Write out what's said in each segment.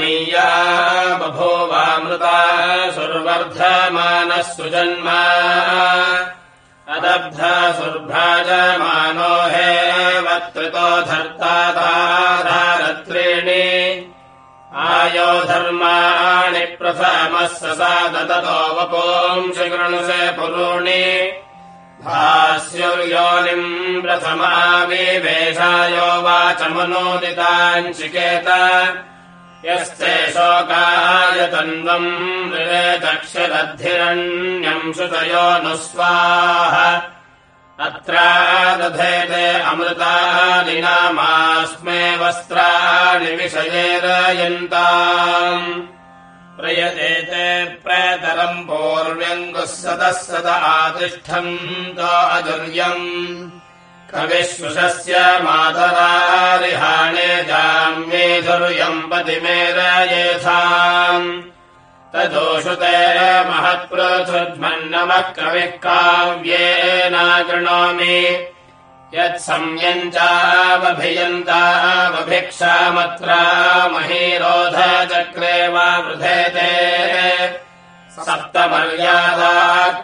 योनीया बभूवामृता सुर्वर्धमानः सुजन्म। अदब्धसुर्भ्राजमानो हे वत्रितो धर्ताधारत्रीणि आयो धर्माणि प्रथमः स सा दततो वपोंसि कृणुसे पुरूणि। भास्युर्योनिम् प्रथमाविवेशायो वाचमनोदिताञ्चिकेत यस्ते शोकाय तन्वम् दक्षिरद्धिरण्यम् सुतयो नु स्वाह। अत्रा दधेते अमृतानि नामास्मे वस्त्राणि विषयेरयन्ताम्। प्रयतेते प्रेतरम् पूर्व्यङ्गुः सतः सत आतिष्ठन्तो अदुर्यम् कविश्वशस्य मातरारिहाणे जाम्येधुर्यम् पतिमेरयेथाम् तदोषुते महत्पृथुध्मन्नमः कविः काव्येनाकृणोमि यत्संयम् चावभियन्तावभिक्षामत्रा वा वृधेते सप्तमर्यादा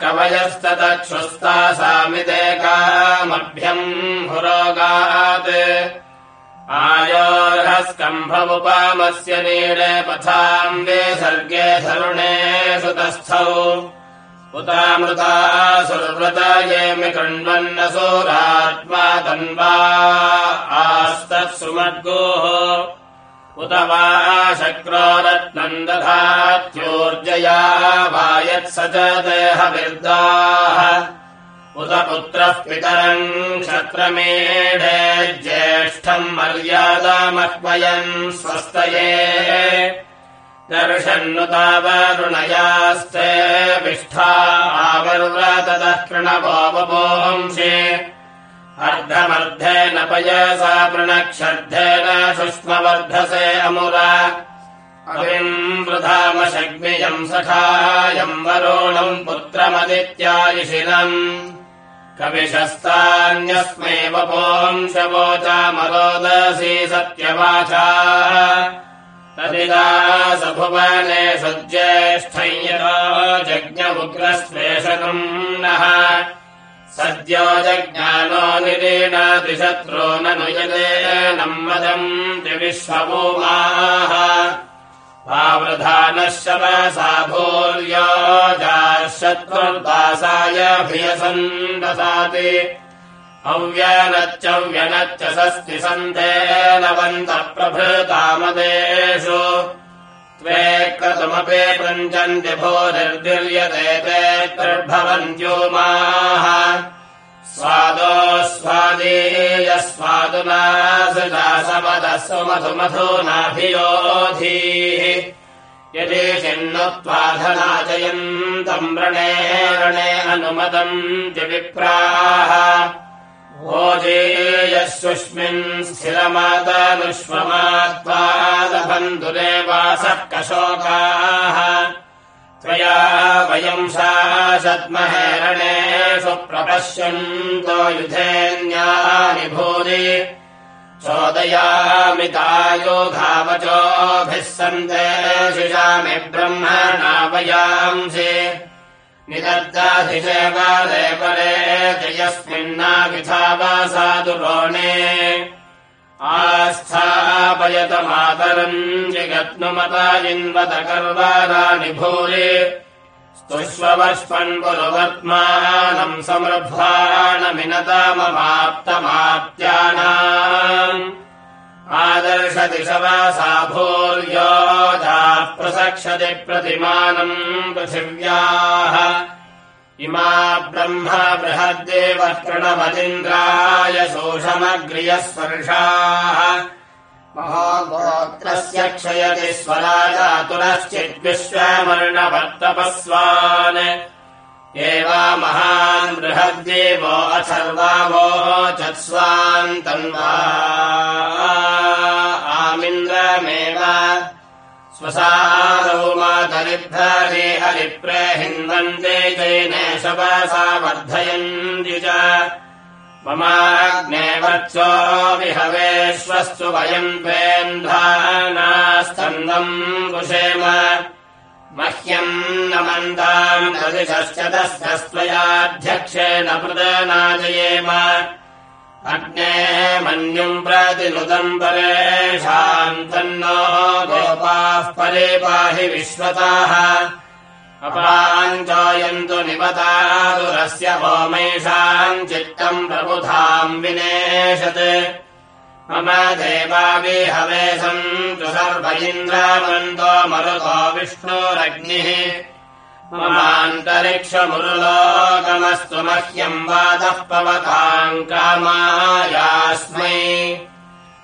कवयस्ततच्छुस्तासामिदेकामभ्यम् पुरोगात् आयोर्हस्कम्भमुपामस्य नीडे पथाम् विसर्गे धरुणे सुतस्थौ। उतामृता सुर्व्रतयेमि कृण्वन्नसूरात्मा तन्वा आस्तत्सुमद्गोः उत वा शक्रो रत्नम् दधात्योर्जया वा यत्स च देहविर्दाः उत पुत्रः पितरम् क्षत्रमेढे ज्येष्ठम् मर्यादामह्वयम् स्वस्तये। दर्शन्नु तावरुणयास्ते विष्ठा वपोंसि अर्धमर्धेन पयसा पृणक्षर्धेन शुष्मवर्धसे अमुरा। वृधामशग्नियम् सखायम् वरुणम् पुत्रमदित्यायिषिणम् कविशस्तान्यस्मै वपोंशवोचामरोदसी सत्यवाचा। तदिदा स भुवने सज्ज्येष्ठय्यतो जज्ञमुग्रस्वेषकम् नः सद्यो जज्ञानो निरीणातिशत्रो ननु यदेनम् मदम् त्रिविश्वभूमाः वावृधानः शवसा भूर्यो जाशत्रुर्दासाय भियसन् ददाति अव्यनच्चव्यनच्च सस्ति सन्तेनवन्तः प्रभृतामदेषु त्वे क्रतुमपि पृञ्चन्ति भूरिर्दिर्यते ते त्रिर्भवन्त्योमाः स्वादो स्वादीयस्वादुना सृजासपदः सुमधुमधुनाभियोधीः यदि चिन्नुत्वाधनाजयन्तम् रणे रणे अनुमतम् विप्राः भोजेयः सुष्मिन् स्थिरमातनुष्वमात्वादबन्धुरेवासः कशोकाः। त्वया वयम् शासद्महेरणेषु प्रपश्यन्तो युधेन्यानि भूरि चोदयामि तायोघावचोभिः सन्ते शिशामि ब्रह्मणा वयांसि निदर्दाधिशेवादे परे जयस्मिन्नाभिधावासादुरोणे आस्थापयत मातरम् जिगत्नुमता जिन्वत कर्वाराणि भूरि स्तुष्ववष्पन् पुरुवर्त्मानम् समृद्धाणमिनताममाप्तमाप्त्यानाम् आदर्शदिशवासा भूर्योधाः प्रसक्षति प्रतिमानम् पृथिव्याः। इमा ब्रह्म बृहद्देवः कृणमदिन्द्राय शोषमग्रियः स्पर्शाः। क्षयति स्वराजातुरश्चिद्विश्वमर्णवर्तपस्वान् एवा महान् बृहद्देवो अथर्वावोचत्स्वान् तन्वा आमिन्द्रमेव स्वसादौ मातरिभ्रे हरिप्रे हिन्वन्ते जैने शवसा वर्धयन्ति च। ममाग्ने वत्सो विहवेश्वस्तु वयम् पेन्धानास्तन्दम् कुशेम मह्यम् न मन्दाम् ददिशश्चतस्त्वयाध्यक्षेण प्रदनाजयेम अग्ने मन्युम् प्रतिनुदम् परेषाम् तन्नो गोपाः परे पाहि विश्वताः। अपाञ्चयन्तु निपतादुरस्य होमैषाम् चित्तम् प्रबुधाम् विनेशत् मम देवाविहवे सन्तु सर्व इन्द्रावन्तो मरुतो विष्णोरग्निः। ममान्तरिक्षमुरुलोकमस्तु मह्यम् वादः पवताम् कामायास्मै।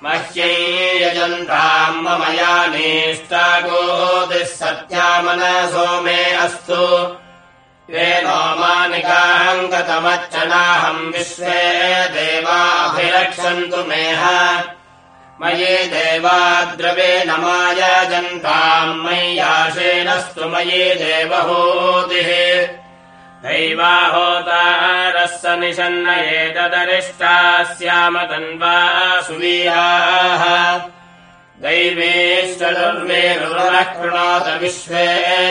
मह्यै यजन्ताम् ममया नेष्टागोदिः सत्यामनसो मे अस्तु नोमानिकाङ्गतमच्चनाहम् विश्वे देवाभिरक्षन्तु मेह। मयि देवाद्रवे न मायजन्ताम् मयि देवहूतिः। दैवाहोतारः स निषन्न एतदरिष्टा स्याम तन्वा सुवीयाः दैवेश्वरुर्वेरुरः कृणोत विश्वे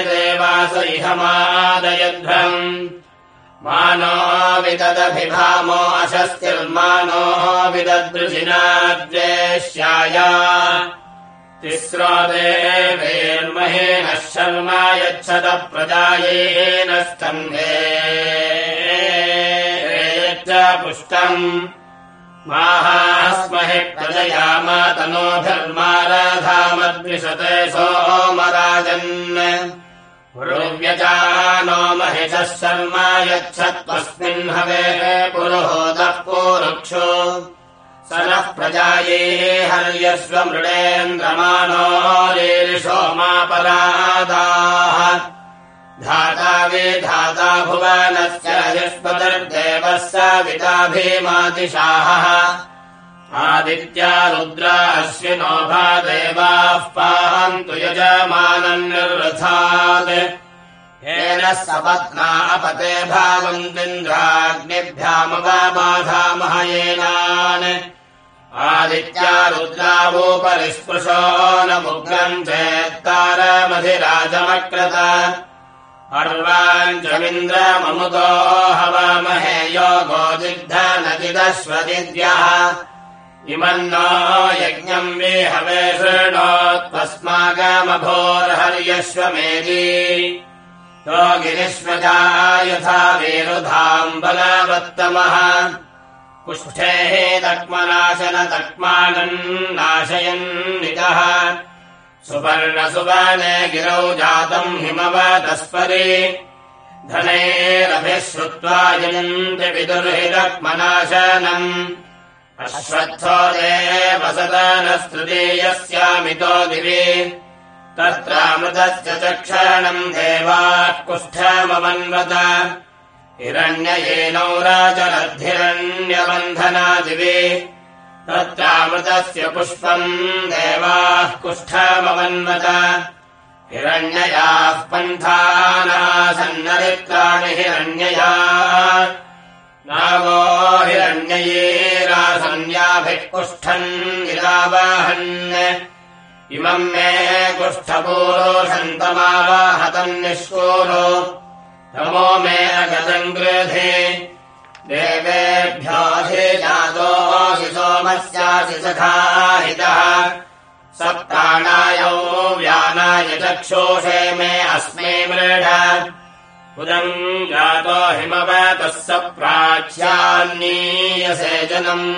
देवास इह मादयध्वम् मानो विददभिभामो अशस्तिर्मानो द्वेष्याय तिस्रो देवेर्महेन शर्मा यच्छत प्रजायेन स्तम्भे। पुष्टम् माहास्महि प्रजया मातनोभिर्माराधामद्विषते सोमराजन्। पुरुव्यजानो महिषः शर्मा यच्छत्वस्मिन् हवे पुरुहोदः पूरुक्षो। स नः प्रजाये हर्यस्व मृडेन्द्रमानो धाता भुवनस्य युष्पदर्देवः स विताभिमातिशाहः आदित्या रुद्रा अश्विनो भा देवाः पाहन्तु यजमानम् निर्रथात् येन सपत्ना अपते भावन्तिन्द्राग्निभ्यामवबाधामहयेनान् आदित्या रुद्रावोपरि स्पृशो न मुग्रम् चेत्तारमधिराजमक्रत अर्वाञ्चमिन्द्रममुदो हवामहे योगो जिग्धनचिदश्वदिद्यः इमन्नो यज्ञम् विहवे शृणोत्वस्माकमभोर्हर्यश्वमेधी योगिनिष्वजा यथा वेरुधाम् बलवत्तमः कुष्ठेः तक्मनाशन तक्मानम् नाशयन्नितः सुवर्णसुवने गिरौ जातम् हिमवतस्परि धनेरभिः श्रुत्वा यजन्ति विदुर्हिरक्मनाशनम्। अश्वत्थो देव सदनस्तृतीयस्यामितो दिवि। तत्रामृतस्य चक्षणम् देवाः कुष्ठमवन्वत। हिरण्ययेनौ राजरद्धिरण्यबन्धनादिवे तत्रामृतस्य पुष्पम् देवाः कुष्ठमवन्वत हिरण्ययाः पन्थानासन्नरित्राणि हिरण्यया। नागो हिरण्ययेरासन्याभिः कुष्ठम् निरावाहन् इमम् मे कुष्ठपूरोषन्तमावाहतम् निष्कूरो। नमो मे अगतम् गृधे देवेभ्योऽधिजातोऽसि सोमस्यासि सखाहितः सप्ताणायौ व्यानाय चक्षोषे मे अस्मै मृढ। उदम् जातो हिमवतः स प्राच्यान्नीयसे जनम्।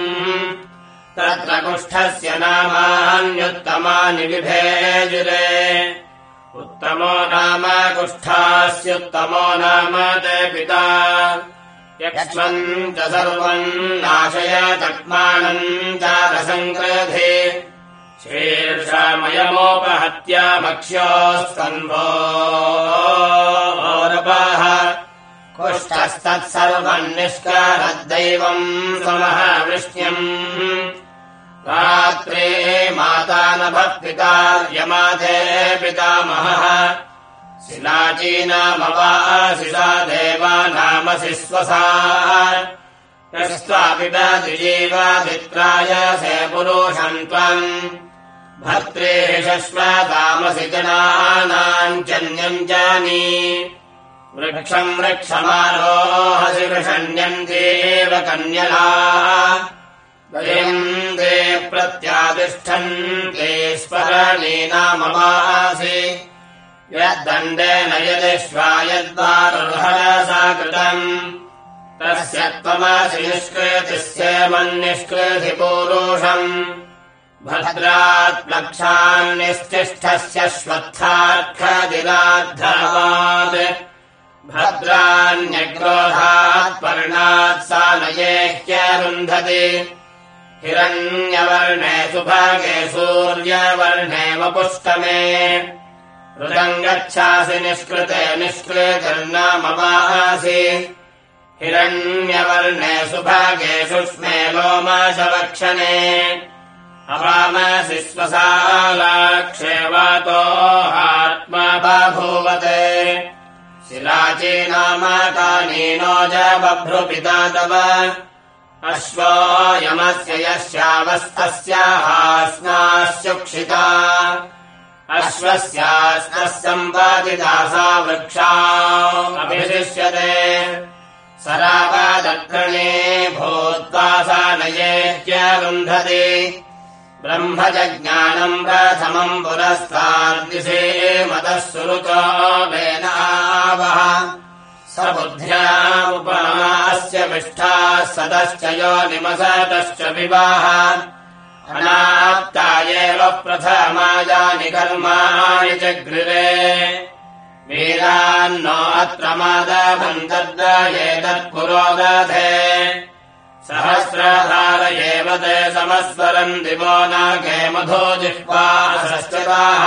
तत्र कुष्ठस्य नामान्युत्तमानि विभेजुरे उत्तमो नाम कुष्ठास्युत्तमो नाम ते पिता यक्ष्मम् च सर्वम् नाशय चक्मानम् चारसङ्क्रधे शीर्षमयमोपहत्यामक्ष्योस्तम्भोरपाः कुष्ठस्तत्सर्वम् निष्कारद्दैवम् समहावृष्ट्यम् रात्रे माता नभः पिता यमादे पितामहः शिलाची नाम वा शिला देवा नामसि स्वसा यस्त्वापिबद्विजीवादित्राय से पुरुषम् त्वम् शश्वतामसि जनानाम् चन्यम् जानी। वृक्षम् वृक्षमारोहसि वृषण्यन्तेव कन्यला दे प्रत्यातिष्ठन्ते स्मरणीनामवासि यद्दण्डेन यदिष्वा यद्वारुहरसा कृतम् तस्य त्वमसि निष्कृतिस्येमन्निष्कृति पूरुषम्। भद्रात्प्लक्षान्निस्तिष्ठस्य श्वत्थार्खदिराद्धवात् भद्रान्यक्रोधात् पर्णात् सा नयेह्यरुन्धति हिरण्यवर्णे सुभागे सूर्यवर्णे वपुष्टमे ऋतम् गच्छासि निष्कृते निष्कृतिर्नामवासि हिरण्यवर्णे सुभागे सुष्मे लोमाशवक्षणे। अवामसि स्वसालाक्षेवातो आत्मा बभूवते। शिलाची नाम कानीनो च बभ्रुपिता तव अश्वयमस्य यस्यावस्तस्याहास्नास्युक्षिता सा वृक्षा अभिशिष्यते। सरापादक्रणे भूत्वा सा नयेत्यरुन्धति ब्रह्मजज्ञानम् प्रथमम् पुरस्तार्दिशे मतः सुरुचो वेनावः स बुद्ध्या उपमास्य पिष्ठाः सदश्च यो निमसतश्च विवाह अनाप्ता एव प्रथमायानि कर्माणि च वीरान्नो अत्र मादभम् तद्वयेतत्पुरोदधे सहस्रधार एव ते समस्वरम् दिवो नागे मधो जिह्वासश्चताः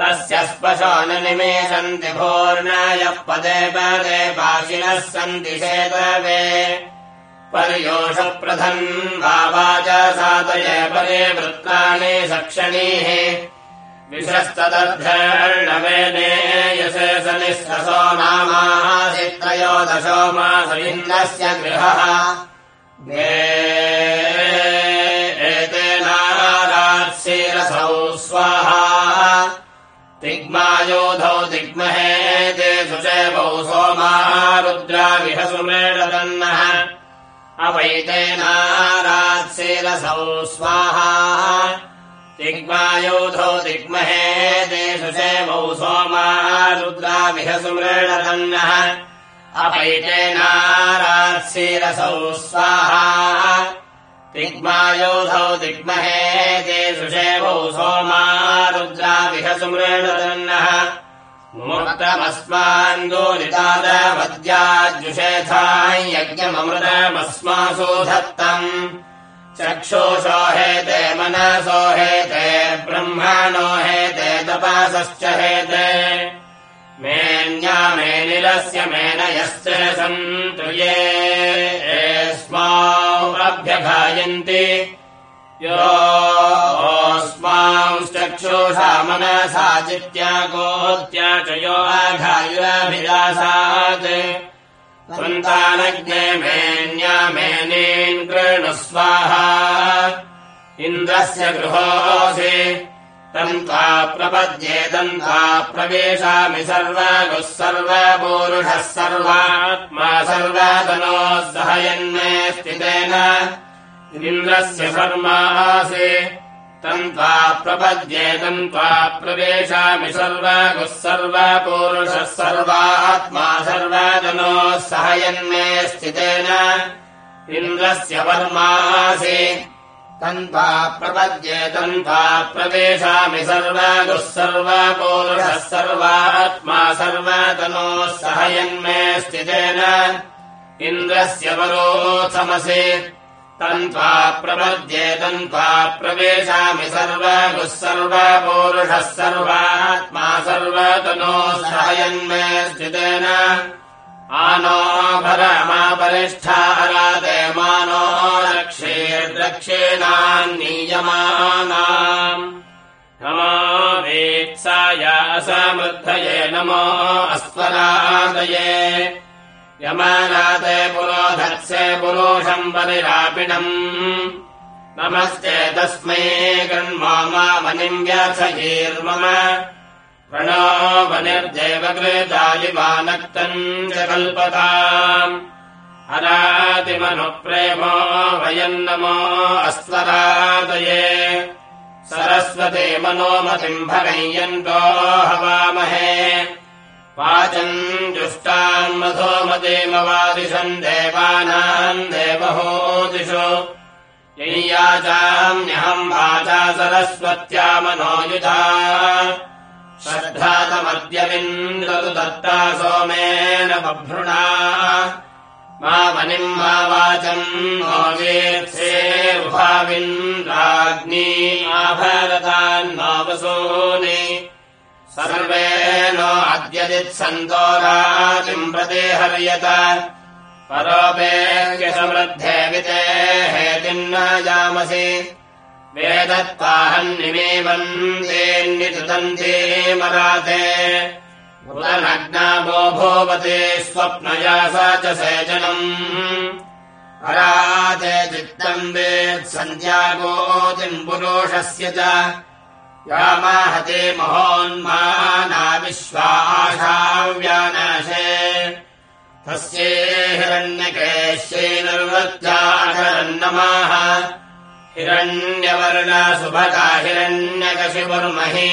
तस्य स्पशो न निमेषन्ति भोर्णायः पदे पदे पाशिनः सन्ति शेतवे पर्योषप्रधन् वाच सातये परे वृत्तानि सक्षणीः। विशस्तदर्धर्णवेदे यशे स निःससो नामासि त्रयोदशो मासविन्दस्य गृहः एतेनारात्सीरसौ स्वाहा। तिग्मायोधौ दिग्महे ते सुचेवौ सोमा रुद्राविह सुमेडदन्नः अपैतेनारात्सीरसौ स्वाहा। तिग्मायोधौ दिग्महे सुचेवौ सोमा रुद्राविह सुमृडदन्नः अपैतेनारात्सीरसौ स्वाहा। तिग्मायोधौ दिग्महे सुषेवौ सोमा रुद्राविह सुमृडदन्नः मुक्तमस्मान्दोलितादवद्याजुषेथाम् यज्ञममृतमस्मासु धत्तम् चक्षुषो हेते मनसो हेते ब्रह्मणो हेते तपासश्च हेते। मेन्या मेनिरस्य मेनयश्च सन्तु ये। स्माभ्यघायन्ति योऽस्मांश्चक्षुषा मनसा चित्यागोत्या च यो आघायुराभिलासात् सन्तानज्ञे मेन्यामेनीन् कृणु स्वाहा इन्द्रस्य गृहोऽसि। तन्त्वा प्रपद्ये तन्त्वा प्रवेशामि सर्वगुः सर्वपूरुषः सर्वात्मा सर्वतनोः सहयन्मे स्थितेन। इन्द्रस्य शर्मासि तन्त्वा प्रपद्ये तन्त्वा प्रवेशामि सर्वगुः सर्वपूरुषः सर्वात्मा सर्वतनोः सहयन्मे स्थितेन इन्द्रस्य वर्मासि। तन्त्वा प्रपद्ये तन्त्वा प्रवेशामि सर्वगुः सर्वपूरुषः सर्वात्मा सर्वतनोः सहयन्मे स्थितेन इन्द्रस्य वरोथमसि तन्त्वा प्रपद्ये तन्त्वा प्रवेशामि सर्वगुः सर्वपूरुषः सर्वात्मा सर्वतनोः सहयन्मे स्थितेन। आनो भरमापरिष्ठारादे मानो रक्षेर्दक्षिणान्नीयमानाम् नमो वेत्साय असमृद्धये नमो अस्वरादये यमानाते पुरोधत्से पुरुषम् परिरापिणम् नमस्ते तस्मै गृह्मा मामनिम् व्यथयेर्मम प्रणो वनिर्देव कृतालिमानक्तम् च कल्पताम्। अरातिमनुप्रेमो वयम् नमो अस्वरादये। सरस्वते मनोमतिम् भगयन्तो हवामहे वाचम् जुष्टाम् मधोमतीमवादिशम् देवानाम् देवहोदिषु। यय्याचाम्यहम् वाचा सरस्वत्या मनोयुधा श्रद्धातमद्यविन्दतु दत्ता सोमेन बभ्रुणा। मा मनिम् मा वाचम् नो वेत्सेर्भाविन्द्राग्नी आभरतान्नावसूनि सर्वे नो अद्यदित्सन्तो राजिम् प्रति हर्यत। परोपेर्यसमृद्धे वितेः किन्न जामसि वेदत्ताहन्निमेवन्तेऽन्नितुदन्ते मराते उदनग्नाभो भूवते स्वप्नया सा च सेचनम् अराते चित्तम् वेत्सन्ध्यागोतिम् पुरुषस्य च यामाहते महोन्माना विश्वाशाव्यानाशे तस्ये हिरण्यकेश्ये निर्वृत्याकरन्नमाः। हिरण्यवर्णसुभगा हिरण्यकशिपुर्मही।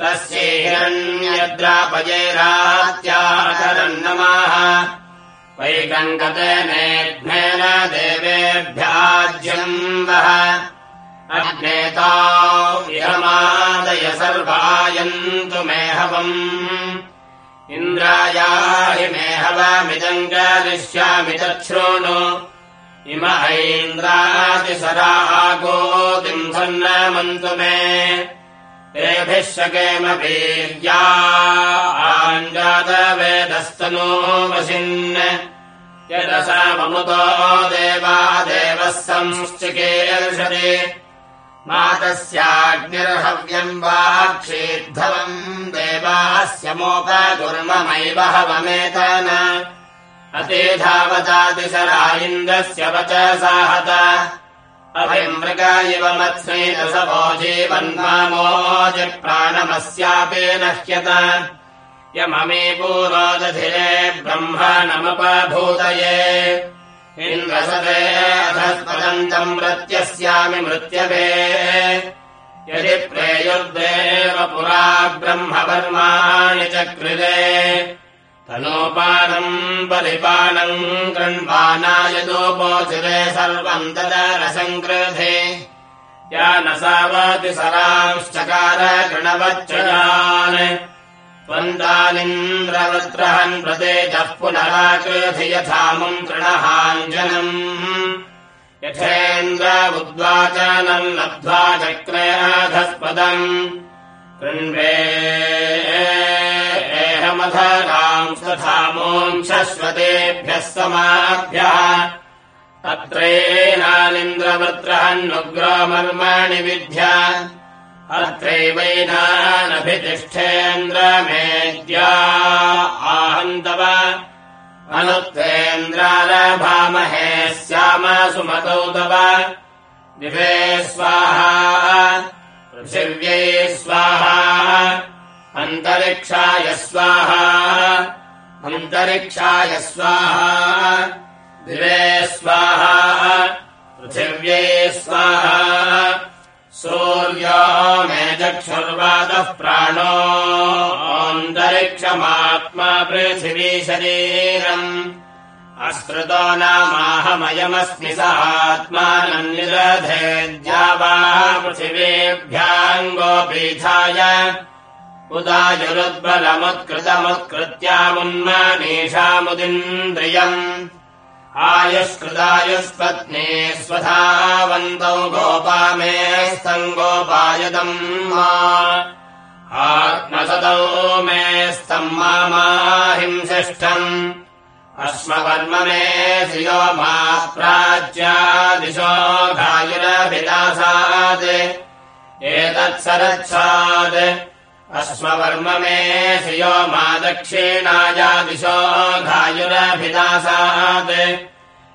तस्यै हिरण्यद्रापजेरात्याकरन्नमाः वैकङ्कतेनेघ्नेन देवेभ्याज्यम् वः अग्नेता इहमादय सर्वायन्तु मेहवम्। इन्द्रायाहि मेहवमिदम् करिष्यामि तच्छृणु इम ऐन्द्रातिसरागोतिम् सन्नमन्तु मे। तेभिः शकेम वीर्या आञ्जातवेदस्तनो वशिन् यदसा ममुतो देवा देवः संश्चिकीर्षति मातस्याग्निर्हव्यम् वा क्षीद्धवम् देवास्य मोपगुर्ममैव हवमेतन अतिधावतातिशरा इन्द्रस्य वच साहत अभिमृगा इव मत्स्मैतसवो जीवन्मामोज प्राणमस्यापि नह्यत। यममे पूरोदधिरे ब्रह्मणमुपभूतये इन्द्रसदे अधस्पदन्तम् प्रत्यस्यामि मृत्यवे। यदि प्रेयुर्देव पुरा ब्रह्मवर्माणि चक्रिरे तनोपानम् परिपानम् कृण्वानायदोपोचिरे सर्वम् तदरसङ्कृधे या न सावति सरांश्चकार कृणवच्चयान् त्वन्तानिन्द्रवृत्रहन् प्रतेजः पुनराकृधि यथामुम् तृणहाञ्जनम्। उद्वाचनम् लब्ध्वा चक्रयाधस्पदम् कृण्वे स्वधामोम् शश्वतेभ्यः समाभ्यः। अत्रैनानिन्द्रवृत्रहन्नुग्रोमर्माणि विद्य अत्रैवैनानभितिष्ठेन्द्रमेद्या आहन्तव। अनुत्वेन्द्रालभामहे स्याम सुमतौ तव। दिवे स्वाहा पृथिव्यै स्वाहा अन्तरिक्षाय स्वाहा अन्तरिक्षाय स्वाहा। दिवे स्वाहा पृथिव्यै स्वाहा। सूर्यो चक्षुर्वादः प्राणोऽन्तरिक्षमात्मा पृथिवी शरीरम्। अश्रुतो नामाहमयमस्मि स आत्मानम् निरधेद्या वा पृथिवीभ्याङ्गोपीठाय उदायुरुद्बलमुत्कृतमुत्कृत्यामुन्मानीषामुदिन्द्रियम् आयुष्कृतायुष्पत्नी स्वधावन्तौ गोपामे स्तम् गोपायदम् मा आत्मसतौ मे स्तम् माहिंसिष्ठम् अस्मवर्म मे धियो मा प्राच्यादिशो घायुरभिलासात् एतत्सरच्छात् अश्ववर्म मे श्रियो मा दक्षिणायादिशो घायुरभिदासात्।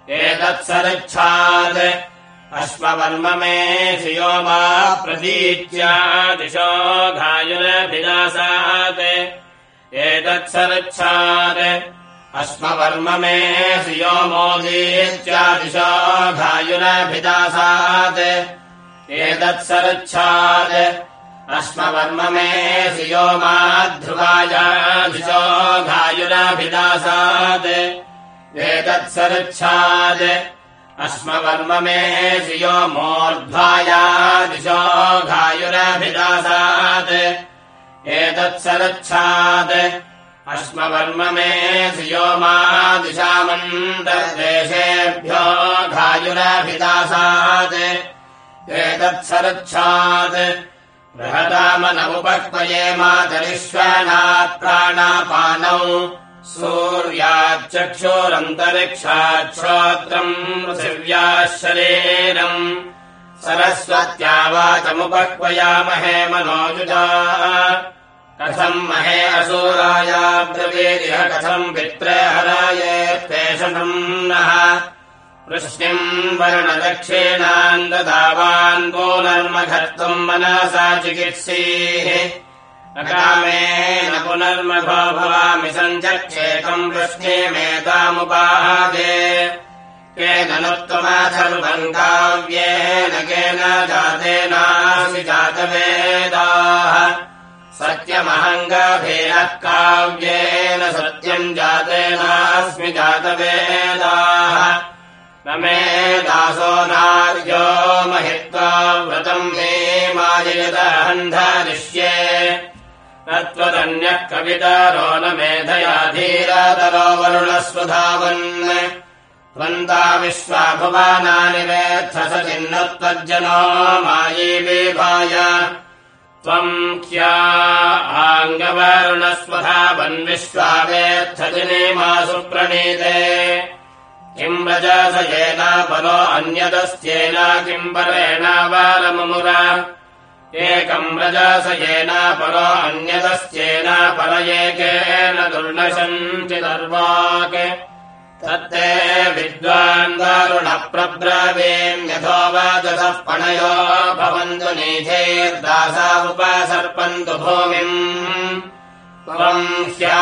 एतत्सरुच्छात्। अश्ववर्म मे श्रियो मा प्रतीच्यादिशो घायुरभिदासात्। एतत्सरुच्छात्। अश्ववर्म मे श्रियो मोदीत्यादिशो घायुरभिदासात्। एतत्सरुच्छात् अश्मवर्म मे श्रियो माध्रुवायादिशो घायुरभिदासात् एतत्सरुच्छात् अश्मवर्म मे श्रियो मूर्ध्वायादिशो घायुरभिदासात् एतत्सरुच्छात् अश्मवर्म मे श्रियो मादिशामन्तर्देशेभ्यो घायुरभिदासात् एतत्सरुच्छात् प्राणापानौ सूर्याच्चक्षोरन्तरिक्षाच्छ्रोत्रम् पृथिव्याः शरीरम् सरस्वत्या वाचमुपक्वयामहे मनोजुजा। कथम् महे असूरायाब्रवीरिह कथम् पित्रे पेषणम् नः वृष्टिम् वर्णदक्षिणान् ददावान् पुनर्मघत्वम् मनसा चिकित्सीः। अकामेन पुनर्मघो भवामि सञ्चक्षेकम् वृष्टिमेतामुपाहादे केन नु काव्येन केन जातेनासि जातवेदाः। सत्यमहङ्गभेदः काव्येन सत्यम् जातेनास्मि जातवेदाः मे दासो नार्यो महित्वा व्रतम् मे माययदहन्धरिष्ये न त्वदन्यः कवितरो न मेधया धीरतरो वरुणस्वधावन्। त्वन्ता विश्वा भुवानानि वेत्थ चिन्न त्वज्जनो मायी विभाय। त्वम् ह्या आङ्गवरुणस्वधावन् विश्वा वेत्थ मासु प्रणीते किम् रजस येना परो अन्यदस्त्येन किम् परेणावारमुरा एकम् रजस येना परो अन्यदस्त्येन पर एकेन दुर्नशन्ति दर्वाक् तत्ते विद्वान् दारुणप्रब्रवीम्यथो वादतः पणयो भवन्तु नीधेर्दासा उपसर्पन्तु भूमिम् त्वम् ह्या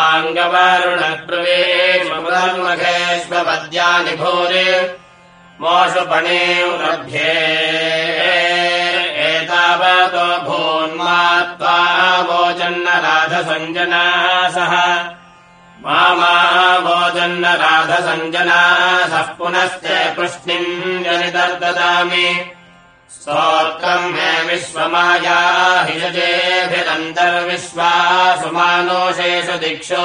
आङ्गवरुणब्रवीष्मघेष्वपद्यानि भूरि मोषुपणे लभ्ये एतावतो भून्मा त्वा वोजन्नराधसञ्जनासः मा वोजन्नराधसञ्जनासः पुनस्ते पृष्णिम् जनितर्ददामि स्तोत्रम् मे विश्वमाया हिषजेभिरन्तर्विश्वासुमानोषेषु दिक्षु।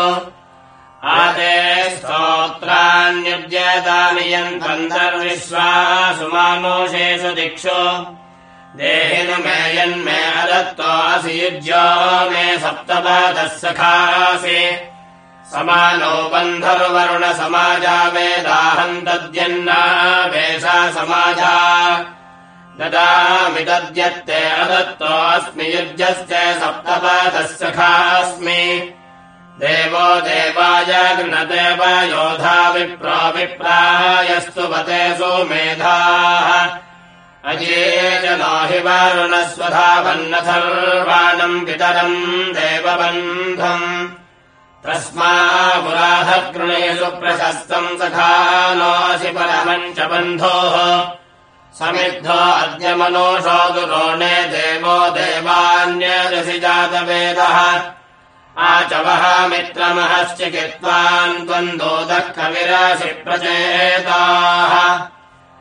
आदे स्तोत्रान्युज्यतानि यन्त्रन्तर्विश्वासुमानोषेषु दिक्षु। देहिनु मे यन्मे अदत्तोऽसि युज्यो मे सप्तपादः सखासि समानो बन्धर्वरुणसमाजा वेदाहम् तद्यन्ना वेषा समाजा ददामि दद्यत्ते अदत्तोऽस्मि युज्यस्य सप्तपादः सखास्मि देवो देवाय गृणदेव योधा विप्रो विप्रायस्तु पते सुमेधाः। अजे जनो हि वारुणस्वधावन्नथर्वाणम् पितरम् देवबन्धम्। तस्मापुराधकृणेषु प्रशस्तम् सखानोऽसि परमम् च बन्धोः समिद्धो अद्य मनोषो दुरोणे देवो देवान्यदसि जातवेदः आचवः त्वन्दोदः कविराशि प्रचेताः।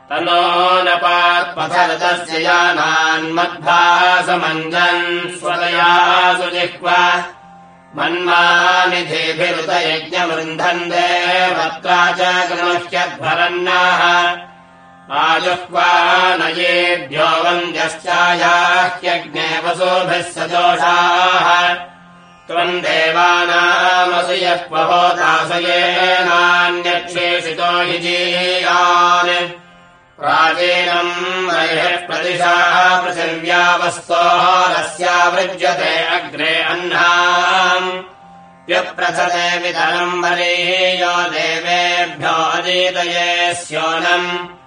तनो न पात्पथरतस्य यानान्मद्भासमञ्जन् स्वदया सुजिह्वा मन्मानिधिभिरुतयज्ञवृन्धन् देवत्रा च गृह्यध्वरन्नाः आजुह्वा नयेभ्यो वन्द्यश्चायाह्यग्ने वसोभिः सजोषाः। त्वम् देवानामसि यः क्वहोदासयेनान्यक्षेषितो हि जीयान्। प्राचीनम् रयः प्रदिशा पृथिव्यावस्तोरः अस्यावृज्यते अग्रे अह्नाम् व्यप्रथते वितरम् वरेयो देवेभ्यो अजीतये स्योनम्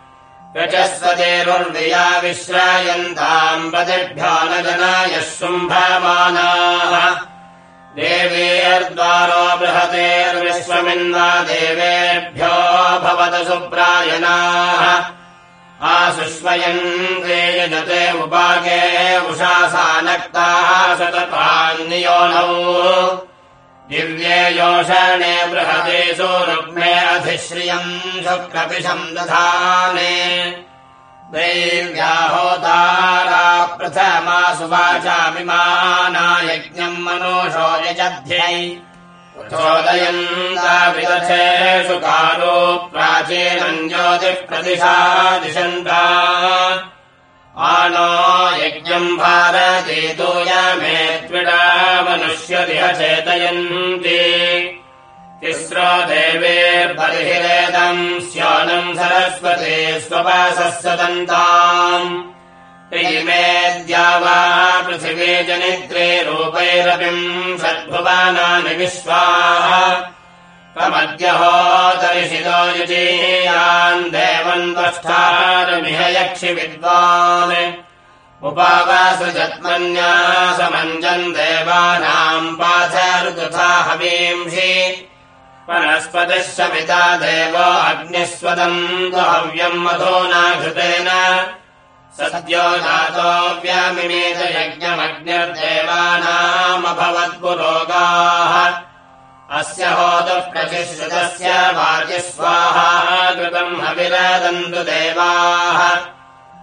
व्यचस्वतेरुर्विया विश्रायन्ताम् पतिभ्यो न जनायः शुम्भमानाः। देवेर्द्वारो बृहतेर्विश्वमिन्वा देवेभ्यो भवतु सुप्रायणाः। आसुष्वयन्ते यजते उपाके उषासा नक्ताः शतपान्नियोनौ दिव्ये योषणे बृहतेषु रुग्मे अधिश्रियम् शुक्रपिशम् दधाने। दैव्याहोतारा प्रथमा सुवाचामिमाना यज्ञम् मनुषो यजध्यै। चोदयन्ताविदथेषु कालो प्राचीनम् ज्योतिःप्रदिशा दिशन्ता आनो यज्ञम् भारतीतोयमे त्विडा मनुष्यदिह चेतयन्ति। तिस्रो देवेर्बर्हिरेदम् स्योनम् सरस्वती स्वपासः सदन्ताम् वा पृथिवी जनित्रे रूपैरपिम् षड्भुवानानि विश्वाः त्वमद्यहोतरिषितो युजीयान् त्वष्ठारमिह यक्षि विद्वान् उपावासु जत्मन्यासमञ्जन् देवानाम् पाथरुतथा हवींषि वनस्पतिः समिता देवो अग्निस्वदम् हव्यम् मधोना घृतेन सद्यो जातो व्यामिमेत अस्य होतप्रतिश्रुतस्य वाचिस्वाहा कृतम् हविरदन्तु देवाः।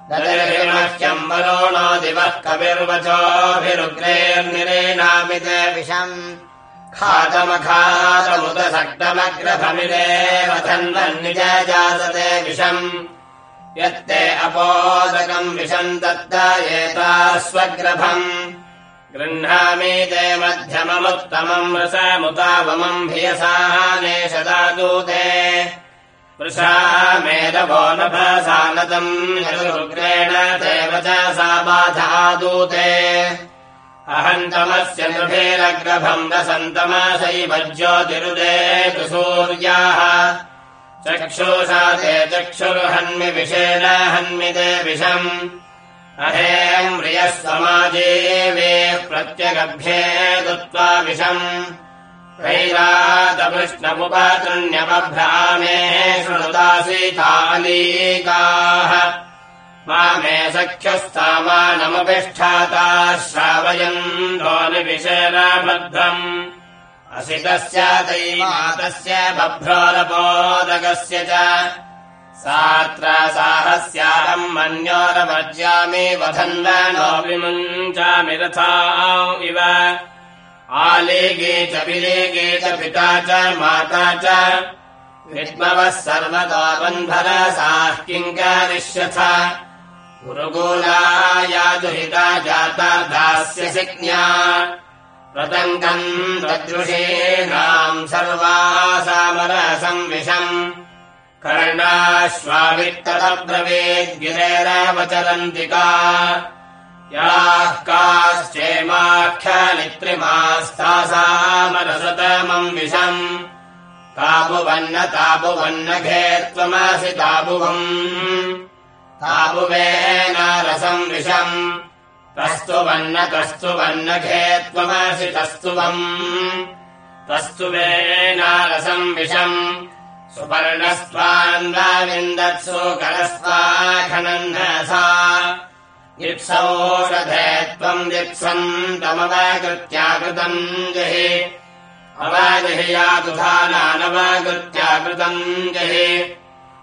दलिर्मह्यम् वरोणो दिवः कविर्वचोभिरुग्रेर्निरेणामित विषम् खातमखातमुत सक्तमग्रभमिरेव धन्वन्निज जातते विषम् यत्ते अपोदकम् विषम् दत्त एता स्वग्रभम् गृह्णामि ते मध्यममुत्तमम् रसमुतावमम् भियसानेशदादूते वृषा मेदवो नभसानतम् यदुरुग्रेण देव च सा बाधादूते अहन्तमस्य नृभिरग्रभम् रसन्तमसैव ज्योतिरुदेतु सूर्याः। चक्षुषा ते चक्षुर्हन्मि विषेण हन्मि ते विषम् अहेम्रियः समाजेवे प्रत्यगभ्ये दत्त्वा विषम्। कैरादकृष्णमुपतृण्यमभ्रामे शृणुतासीतालीकाः मामे सख्यस्तामानमपिष्ठाता श्रावयन् निविशेनबद्धम् असितस्य दैमातस्य बभ्रोरपोदकस्य च सात्र साहस्याहम् मन्योरवर्ज्यामि वधन्वनोऽपि मुञ्चामि रथा इव। आलेगे च विलेगे च पिता च माता च। विद्मवः सर्वदा बन्धरसाः किङ्कारिष्यथ गुरुगोलाया दुहिता जाता दास्यसि ज्ञा प्रतङ्गम् तदृशेनाम् सर्वासामरसंविषम् कर्णाश्वावित्तदब्रवेद्गिरेरवचरन्तिका याः काश्चेमाख्यानित्रिमास्तासामरसतमम् विषम्। ताबुवन्न ताबुवन्नघे त्वमसि ताबुवम्। विषम्। तस्तुवन्न तस्तुवन्नघे त्वमसि तस्तुवम्। तस्तुवेनारसम् विषम् सुपर्णस्त्वान्वाविन्दत्सु करस्त्वाखनन्नसा इप्सौषधे त्वम् दिप्सन्तमवकृत्याकृतम् जहि। अवाजहि यातुधानानवकृत्याकृतम् जहि।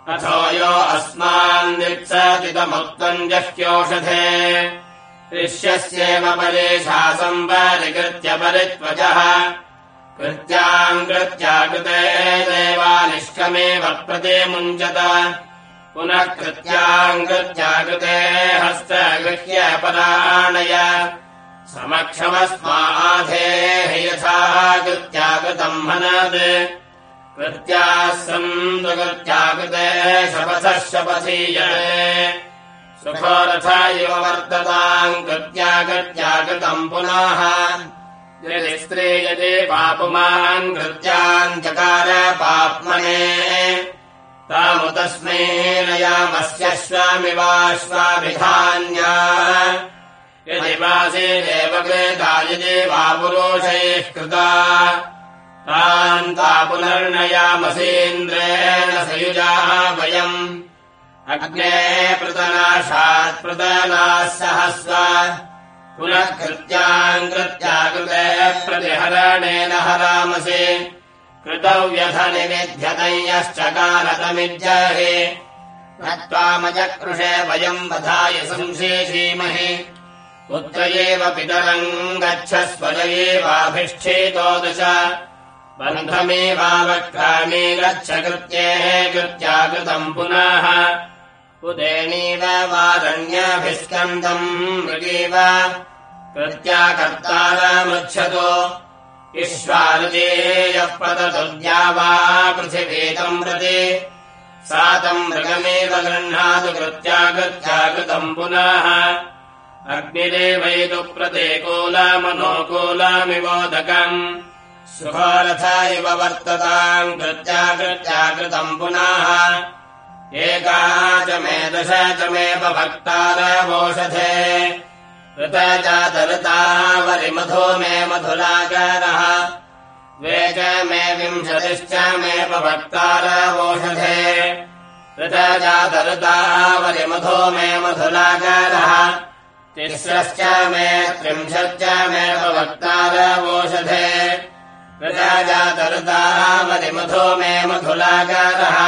अथो यो अस्मान् दिप्सतितमुत्तम् जह्योषधे। ऋष्यस्येव परेशासम् परिकृत्य परित्वजः कृत्याम् कृत्याकृते देवानिष्कमेव प्रतिमुञ्चत पुनः कृत्याम् कृत्याकृते हस्तगृह्य पराणय समक्षमस्माधेः यथा कृत्याकृतम् मनद् कृत्याः सन्तु कृत्याकृते शपथः शपथीयते सुखोरथा इव वर्तताम् कृत्या कृत्या कृतम् पुनः यदि स्त्री यदि पापुमान्। कृत्याम् चकार पाप्मने तामुतस्मै नयामस्य स्वामिवाश्वाभिधान्या। यदि वासेदेव कृता यदि वा पुरुषैः कृता तान्ता पुनर्नयामसेन्द्रेण सयुजाः वयम्। अग्ने पृतनाशात् पृतनाः सहस्व पुनः कृत्याम् कृत्या कृते प्रतिहरणेन हरामसे। कृतव्यथनिमिध्यतयश्चकारतमिज्जहे त्वामजकृषे वयम् वधाय संशेषीमहि। पुत्र एव पितरम् गच्छस्वज एवाभिष्ठेतो दश। बन्धमेवावक्रामे गच्छ कृत्येः कृत्या कृतम् पुनः। उदेणीव वारण्याभिस्कन्दम् मृगेव कृत्या कर्तारमृच्छतो विश्वारुजेयः पततुद्या वा पृथिवेतम् प्रति। सा तम् मृगमेव गृह्णातु कृत्या कृत्या कृतम् पुनः। अग्निदेवैतु प्रतेकूलामनोकूलामिवोदकम् सुखोरथ इव वर्तताम् कृत्या कृत्या कृतम् पुनः। एका च मे दश च मेव भक्तारवोषधे ऋतजातऋतावरिमधो मे मधुलाकारः। द्वे च मे विंशतिश्च मेव भक्तारवोषधे ऋतजातऋतावरिमधो मे मधुलाकारः। तिस्रश्च मे त्रिंशच्च मेव भक्तारवोषधे ऋतजातऋतावरिमधो मे मधुलाकारः।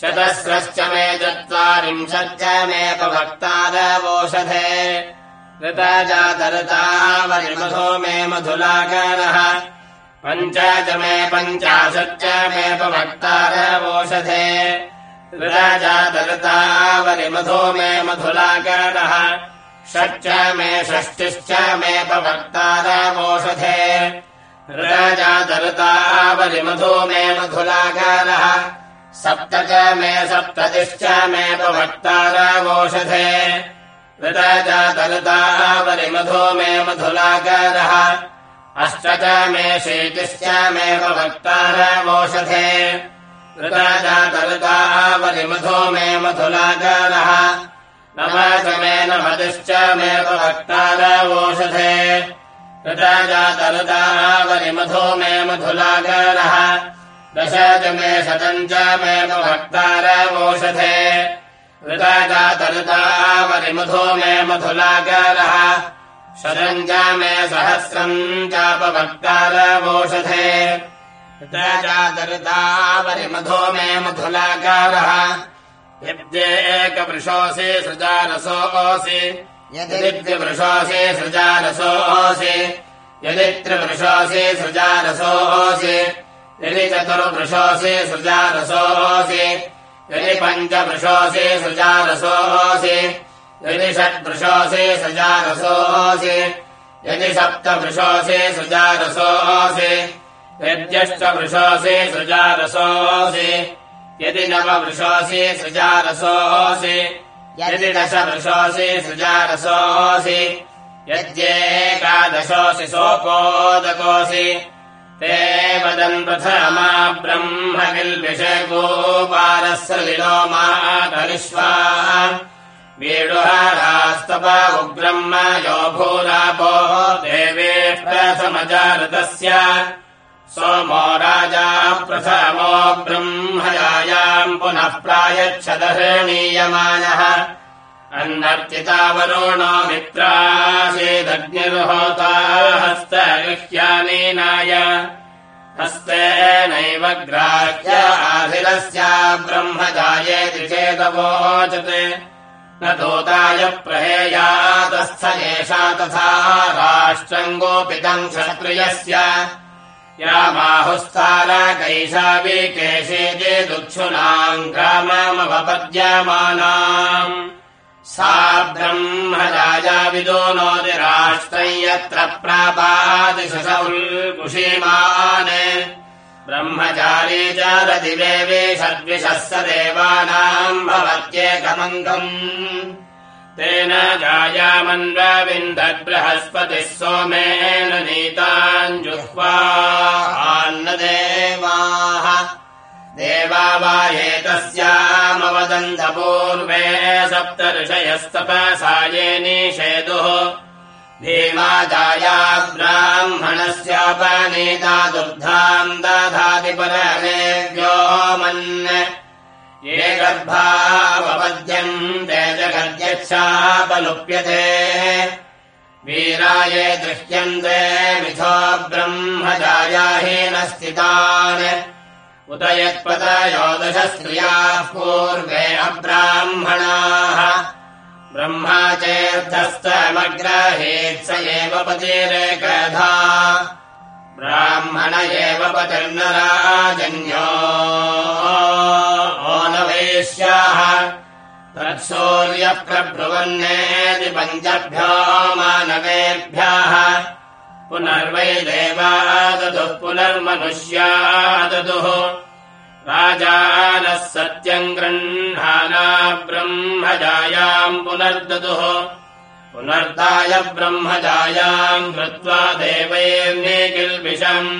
चतस्रश्च मे चत्वारिंशच्च मेव भक्तारवोषधे ऋतजातऋतावरिमधो मे मधुलाकारः। पञ्च च मे पञ्चाशच्च मेव भक्तारवोषधे ऋतजातऋतावरिमधो मे मधुलाकारः। षट्च मे षष्टिश्च मेव भक्तारवोषधे ऋतजातऋतावरिमधो मे मधुलाकारः। सप्त च मे सप्ततिश्च मेव भक्तारवोषधे ऋतजातऋतावरिमधो मे मधुलाकारः अष्ट च मे शेतिश्च मेव भक्तारवोषधे ऋतजातऋतावरिमधो मे मधुलाकारः नव च मे नवतिश्च मेव भक्तारवोषधे ऋतजातऋतावरिमधो मे मधुलाकारः दश च मे शतम् च मेव भक्तारवोषधे ऋतजातऋतावरिमधो मे मधुलाकारः च मे सहस्रम् चापभक्तारवोषधे। ऋतजातऋतावरिमधो मे मधुलाकारः यद्येकवृषोऽसि सृजारसोऽसि यदि त्रिवृषोऽसि सृजारसोऽसि यदि त्रिवृषोऽसि सृजारसोऽसि यदि चतुर्वृषोऽसि सृजारसोऽसि यदि पञ्चवृषोऽसि सृजारसोऽसि यदि षड्वृषोऽसि सृजारसोऽसि यदि सप्तवृषोऽसि सृजारसोऽसि यद्यष्टवृषोऽसि सृजारसोऽसि यदि नववृषोऽसि सृजारसोऽसि यदि दशवृषोऽसि सृजारसोऽसि यद्येकादशोऽसि सोपोदकोऽसि ते वदन् प्रथमा ब्रह्म किल्विषगोपालस्य लिलोमातरिष्वा वीडुहारास्तप उग्रह्म यो भूरापो देवे प्रथमजारतस्य। सोमो राजा प्रथमो ब्रह्मयायाम् पुनः प्रायच्छदहृणीयमानः अन्नर्चितावरुणो मित्रासेदग्निर्होता हस्तगृह्यानेनाय हस्तेनैव ग्राह्य आधिरस्य ब्रह्मजायेति चेदवोचते। न दूताय प्रहेयातस्थ एषा तथा राष्ट्रम् गोपितम् क्षत्रियस्य। यामाहुस्तारकैशाविकेशेजे दुच्छुनाम् ग्राममवपद्यमानाम् सा ब्रह्मराजा विदो नोतिराष्ट्रम् यत्र प्रापादिशसौल्कुषीमान् ब्रह्मचारी च स देवानाम् भवत्येकमङ्गम्। तेन जायामन्वविन्दद्बृहस्पतिः सोमेन नीताञ्जुह्वान्न देवाः देवा वा एतस्यामवदन्तपूर्वे सप्त ऋषयस्तपसाये निषेदुः भीमा जाया ब्राह्मणस्यापनीता दुग्धाम् दधाति परमेव्योमन् ये गर्भावपद्यम् तेजगद्यच्छापलुप्यते। वीराये दृश्यन्ते मिथो ब्रह्मजायाहीनस्थितान् उत यत्पतयोदशस्त्रियाः पूर्वे अब्राह्मणाः। ब्रह्मा चेऽर्थस्तमग्रहेत् स एव पतिरेकधा। ब्राह्मण एव पतिर्नराजन्यो। नवेश्याः तत्सूर्यप्रब्रुवन्नेति पञ्चभ्यो मानवेभ्यः पुनर्वै देवा ददुः पुनर्मनुष्या ददुः राजानः सत्यम् गृह्णाना ब्रह्मजायाम् पुनर्ददुः पुनर्दाय ब्रह्मजायाम् कृत्वा देवैर्ने किल्बिषम्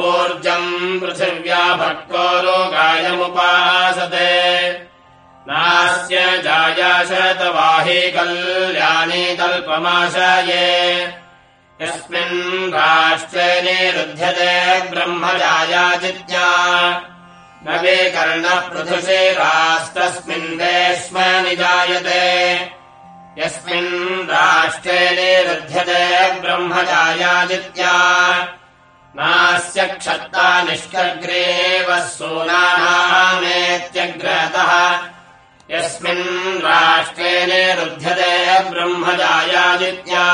ऊर्जम् पृथिव्या भक्तो रोगायमुपासते नास्य जाया शतवाहि कल्याणी कल्पमाशये यस्मिन् राष्ट्रे निरुध्यते ब्रह्मजायाचित्या नवीकर्णः पृथुषे राष्ट्रस्मिन् देश्म निजायते। यस्मिन् राष्ट्रे निरुध्यते ब्रह्मजायादित्या नास्य क्षत्ता निष्कग्रेवः सूनानामेत्यग्रतः। यस्मिन् राष्ट्रे निरुध्यते ब्रह्मजायादित्या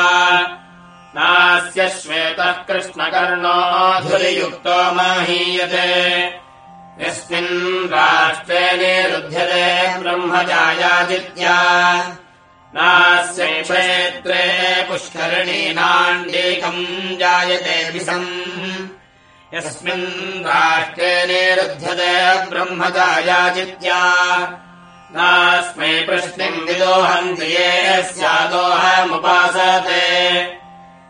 नास्य श्वेतः कृष्णकर्णोऽधुलियुक्तो माहीयते। यस्मिन् राष्ट्रे निरुध्यते ब्रह्मजायादित्या। नास्य क्षेत्रे पुष्करणीनाण्डीकम् जायते विषम् यस्मिन् राष्ट्रे निरुध्यते ब्रह्मजायादित्या। नास्मै प्रश्निम् विदोहन्ति ये स्यादोहमुपासते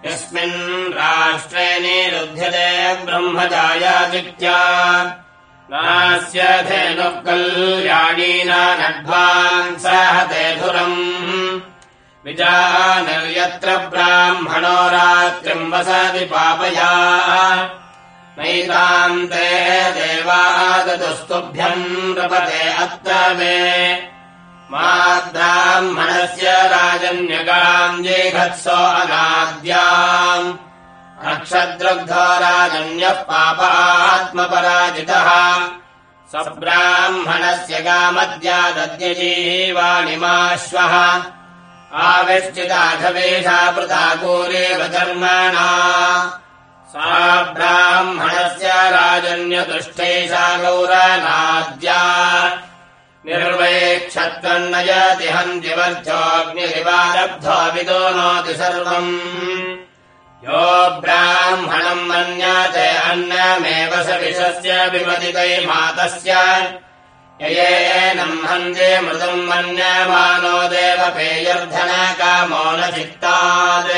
यस्मिन् राष्ट्रे निरुध्यते ब्रह्मजायादित्या। नास्य धेनुः कल्याणीना नड्वान् सहते धुरम् विजानिर्यत्र ब्राह्मणो रात्रिम् वसति पापया। नैताम् ते देवादतुस्तुभ्यम् नृपते मे मा राजन्यकाम् जेघत्सो अनाद्याम् अक्षद्रुग्धो राजन्यः पापात्मपराजितः। स ब्राह्मणस्य गामद्यादद्यजीवाणिमाश्वः आविष्टिताघवेशा पृथाकूरेव कर्मणा सा ब्राह्मणस्य राजन्यदुष्टैषा गौरनाद्या निर्वैक्षत्वन्नयति हन्त्यवर्चोऽग्निरिवारब्धो विदो नोति सर्वम्। यो ब्राह्मणम् मन्याते अन्नमेव स विषस्य विमदितै मातस्य। ययेनम् हन्ते मृदम् मन्यमानो देवपेयर्धनकामो न चित्तात्।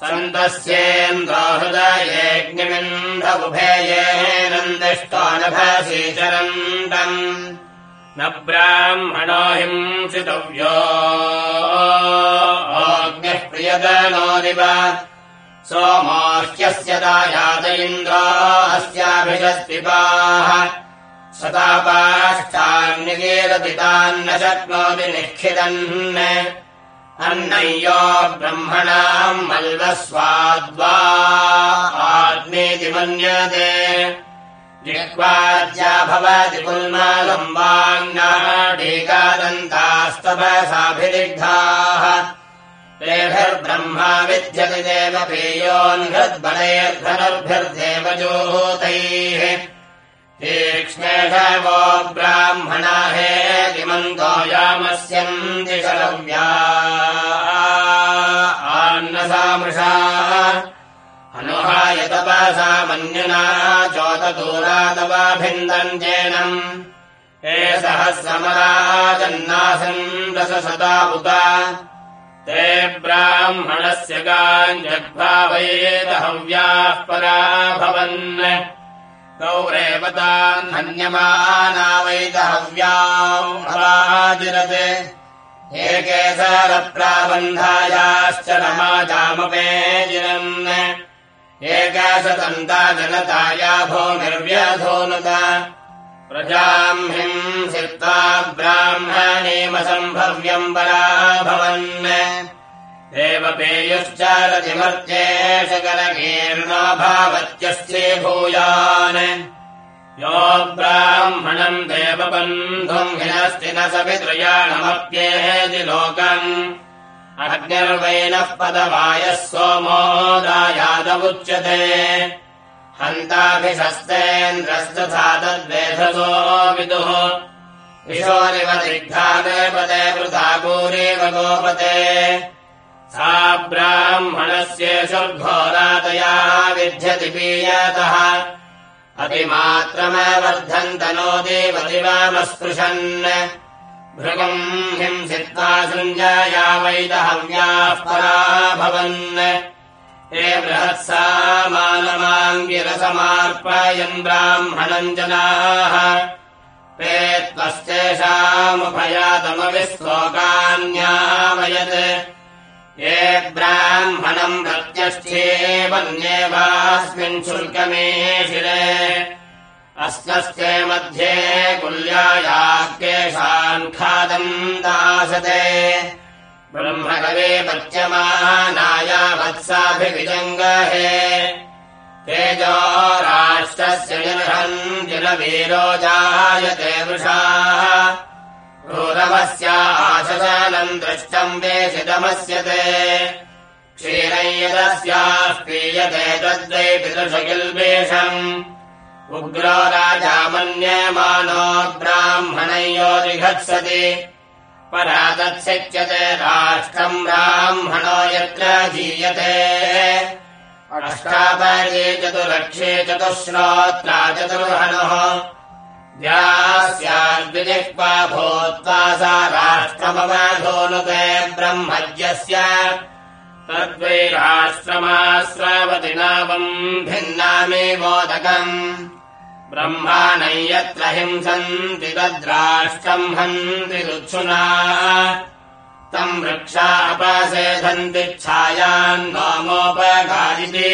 सन्तस्येन्द्रो हृदयेऽग्निमिन्धुभेयेनन्दिष्टो नभसीचरन्तम् न ब्राह्मणो हिंसितव्यो। अग्निः प्रियतनोरिव सोमाह्यस्य दायात इन्द्रो अस्याभिषस्पिपाः सतापाष्टान्निकीरतितान्न शक्नोति निःखिदन् अन्नय्यो ब्रह्मणाम् मल्लस्वाद्वा। आत्मेति मन्यते जिह्वाद्या भवति पुल्मालम्बाङ्गाढीकादन्तास्तपसाभिदिग्धाः तेभिर्ब्रह्मा विद्यति देव पेयोन्हृद्बलैर्धनुर्भिर्देवजोतैः तीक्ष्णेष वो ब्राह्मणा हे किमन्तो यामस्यन्ति शरव्या आन्नसामृषा अनुहाय तपसा मन्युना चोतदूरादवाभिन्दन्त्येनम् हे सहस्रमराजन्नासन् दशशता उत। ते ब्राह्मणस्य गाञ्जग्भावयेदहव्याः परा भवन्। गौरेवतान् हन्यमाना वैदहव्याजिरते एकेशरप्राबन्धायाश्च रमाजामपेजिरन् एकाशतन्ता जनताया भूमिर्व्यधोनुत प्रजाम् हिंसित्वा ब्राह्मणेमसम्भव्यम् परा भवन्। देवपेयुश्चारतिमर्त्येष कलकीर्णाभावत्यस्ये भूयान्। यो ब्राह्मणम् देवबन्धुम् हिनस्ति न पितृयाणमप्येति लोकम् अग्निर्वैनः पदवायः सोमोदायादमुच्यते हन्ताभिषस्तेन्द्रस्तथा तद्वेधसो विदुः। विशोरिव दिग्धापते वृथा गोरेव गोपते। सा ब्राह्मणस्य शुर्घोरातया विध्यति पीयतः। अतिमात्रमवर्धन्तनो देवदिवामस्पृशन् भृगम् हिंसित्वा सञ्जाया वैदहव्याः परा भवन्। हे बृहत्सामानमाङ्गिरसमार्पयन् ब्राह्मणम् जनाः। ते त्वस्तेषामुभयातमविश्लोकान्यामयत् ये ब्राह्मणम् प्रत्यष्ठेवन्येवास्मिन् शुल्कमे शिरे अस्मस्ते मध्ये कुल्यायाः केषान् खादम् दासते। ब्रह्मकवे पच्यमानाया वत्साभिविजङ्गहे। तेजो राष्ट्रस्य निर्हन् जिनवीरो जायते वृषाः। क्रूरवस्याशनम् दृष्टम् वेशितमस्य ते क्षीरयदस्याः पीयते तद्वै पितृषकिल्वेषम् उग्रो राजा मन्यमानो ब्राह्मणयोजिघत्सति परा तत्स्यच्यते राष्ट्रम् ब्राह्मणो यत्र जीयते। अष्टापरे चतुर्लक्षे चतुश्रोत्रा चतुर्हणः द्यास्याद्विजिह्वा भूत्वा सा राष्ट्रमवधोनुते ब्रह्मज्यस्य तद्वै राष्ट्रमाश्रावतिनावम् भिन्नामे मोदकम् ब्रह्माणम् यत्र हिंसन्ति तद्राष्ट्रम् हन्ति रुत्सुना। तम् वृक्षा अपसेधन्ति छायान्नोमोपगादिति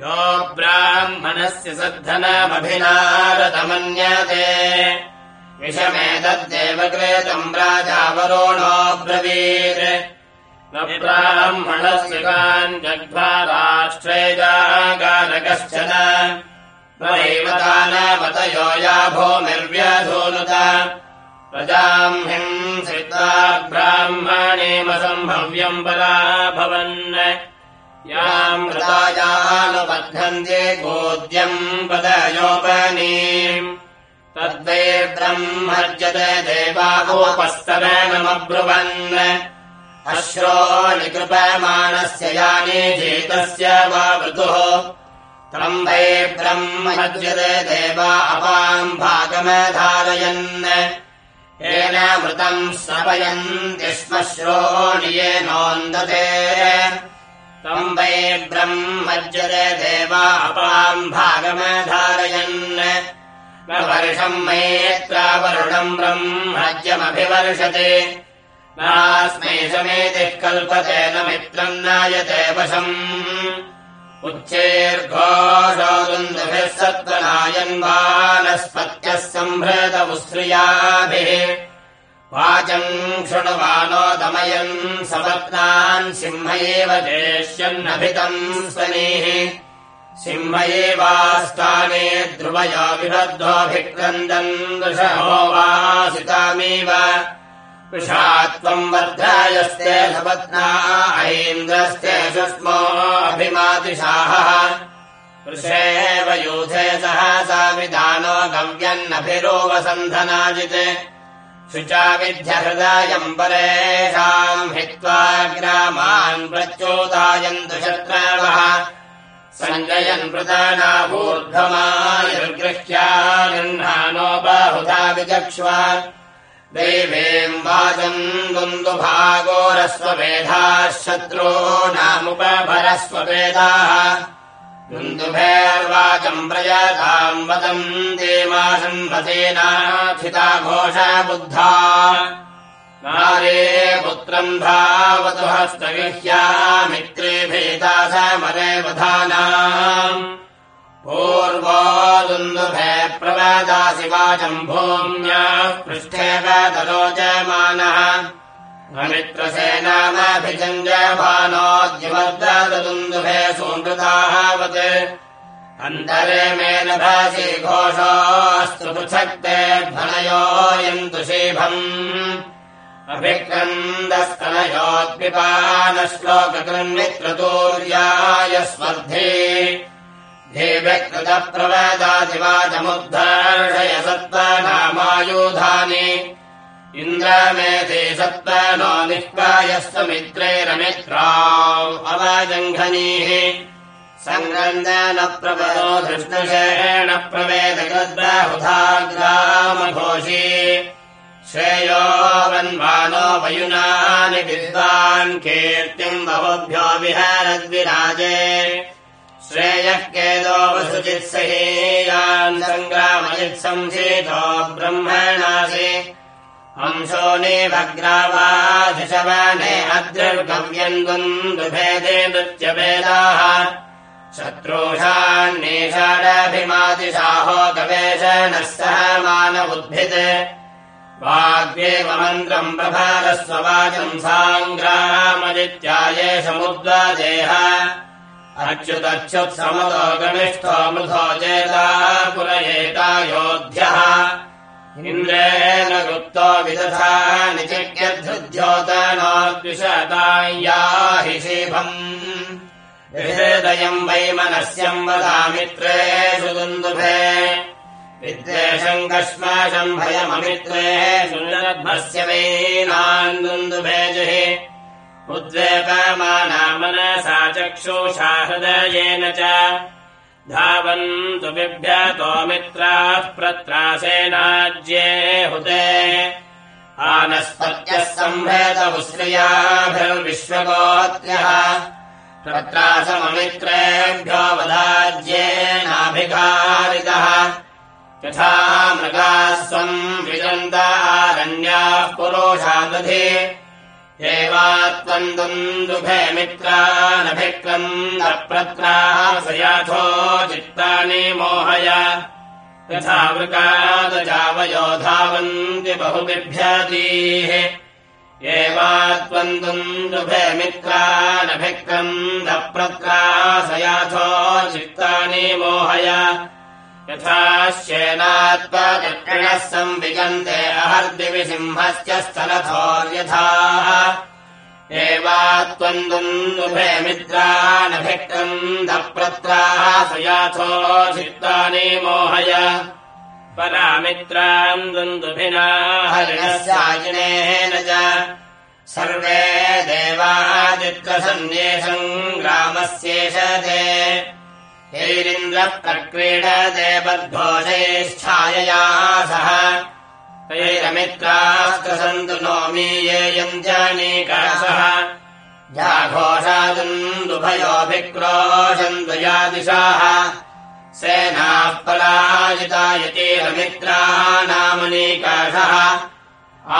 यो ब्राह्मणस्य सद्धनमभिनारतमन्यते। विषमेतद्देव कृतम् राजावरोणोऽब्रवीत् न ब्राह्मणस्य काञ्जग्ध्वा राष्ट्रे जागारकश्चन नैवतानवतयो या भूमिर्व्यधूनुत। प्रजाम् हिंसित्वा ब्राह्मणेमसम्भव्यम् परा भवन्। याम् मृतायानुबध्नन्ते गोद्यम् पदयोपनीम् तद्वै ब्रह्मर्जते देवागोपस्तरनमब्रुवन् अश्रो निकृपमाणस्य यानि जेतस्य वा वृतुः तम् वै ब्रह्मर्जते देवा अपाम् भागमधारयन्। येन मृतम् स्नपयन्ति स्म श्रोणि येनोन्दते तम् वै ब्रह्मर्जते देवा अपाम् भागमधारयन्। न वर्षम् मयेत्रावरुणम् ब्रह्मज्यमभिवर्षते। नास्मै समेतिः कल्पते न मित्रम् नायते वशम् उच्चैर्घोषोदुन्दुभिः सत्त्वनायन्वानस्पत्यः सम्भृतमुश्रियाभिः वाचम् शृणुवानो दमयन् सपत्नान् सिंह एव जेष्यन्नभितम् स्वनीः सिंह एवास्थाने ध्रुवया विबद्धोऽभिक्रन्दन् दृशहो वासितामेव वृषा त्वम् वर्धायस्ते सपत्ना ऐन्द्रस्ते सुष्मोऽभिमातिशाः वृषेव यूथे सहसा विधानो गव्यन्नभिरोवसन्धनाजित् शुचा विध्यहृदायम् परेषाम् हित्वा ग्रामान् प्रच्योदायन्तु शत्रवः। सञ्जयन् प्रदानाभूर्ध्वमायुर्गृह्या गृह्णानो बाहुधा विचक्ष्व देवेम् वाचम् दुन्दुभागोरस्ववेधाः शत्रो नामुपभरस्ववेदाः दुन्दुभेर्वाचम् प्रयताम् वदम् देवासम्भतेनाथिता घोषा बुद्धा नारे पुत्रम् धावतु हस्तगृह्या मित्रे भेता समरे वधानाम् पूर्वोदुन्दुभे प्रवादासि वाचम् भूम्याः पृष्ठे वदरोचमानः अमित्रसेनामभिजञ्जभानोद्यमद्दुन्दुभे सुमृतावत् अन्तरे मेन भासि घोषोऽस्तु पृथक्ते ध्वनयोऽयन्तु शीभम्। अभिक्रन्दस्तनयोद्विपानश्लोककृन्मित्रतोर्याय स्वर्धे देव्यकृतप्रवदादिवाचमुद्धर्षय सत्त्वनामायुधानि इन्द्रमेधे सत्त्वनो निष्पायस्वमित्रैरमित्रा अवाजङ्घनीः। सङ्गन्दन प्रवदो धृष्णशेण प्रवेदगद्बाहुधाग्रामघोषी। श्रेयो वन्वानो वयुनानि विद्वान् कीर्तिम् बहुभ्यो विहारद्विराजे श्रेयः केदो वसुचित्सहीयान् सङ्ग्रामयित्संशीतो ब्रह्मणासि। अंशो निभग्रावाधिशवाने अद्रिर्गव्यम् दुन्दुभेदे नृत्यभेदाः। शत्रूषान्नेषाडभिमातिशाहो गवेषणः सह मानवुद्भित् वाग्येव मन्त्रम् प्रभारस्ववाचम् साङ्ग्रामदित्याये समुद्वादेह अच्युतच्युत्समतो गमिष्ठो मृधो चेता पुरयेतायोध्यः इन्द्रेण गुप्तो विदधा निचिज्ञद्धृद्योतनोद्विषतायाहि शीभम् हृदयम् वैमनस्यम् वदामित्रेषु दुन्दुभे विद्वेषम् कश्माशम् भयममित्रेषु निर्भस्य वेनान्दुन्दुभेजुः उद्वेपमाना मनसा चक्षुषा हृदयेन च धावन्तु बिभ्यतो मित्राः प्रत्रासेनाज्ये हुते। आनस्पत्यः सम्भेदमुश्रियाभिर्विश्वगोत्र्यः प्रत्रासममित्रेभ्यो वधाज्येनाभिकारितः यथा मृगाः स्वम् विजन्तारण्याः पुरोषादधि एवात्त्वम् दुन्दुभे मित्रानभिक्रन्दप्रत्रासयाथो चित्तानि मोहय। यथा वृकादजावयो धावन्ति बहुबिभ्यतीः एवात्त्वम् दुन्दुभे मित्रानभिक्रन्दप्रत्रासयाथो चित्तानि मोहय यथा श्येनात्मचक्रिणः संविगन्ते अहर्दिविसिंहस्य स्थलथोर्यथा एवात्त्वम् दुन्दुभे मित्रानभिक्रन्दप्रत्राः सयाथो चित्तानि मोहय परामित्राम् दुन्दुभिना हरिणस्याजिनेन च। सर्वे देवादित्रसन्न्येषम् ग्रामस्येष हैरिन्द्रः प्रक्रीडते बद्धोषैश्छायया सह तैरमित्रास्तु सन्तु नोमी येयम् जानीकसः जाघोषादुन्दुभयोऽभिक्रोशन्तु या दिशाः सेनाः पलायिता यतीरमित्राणामनीकाशः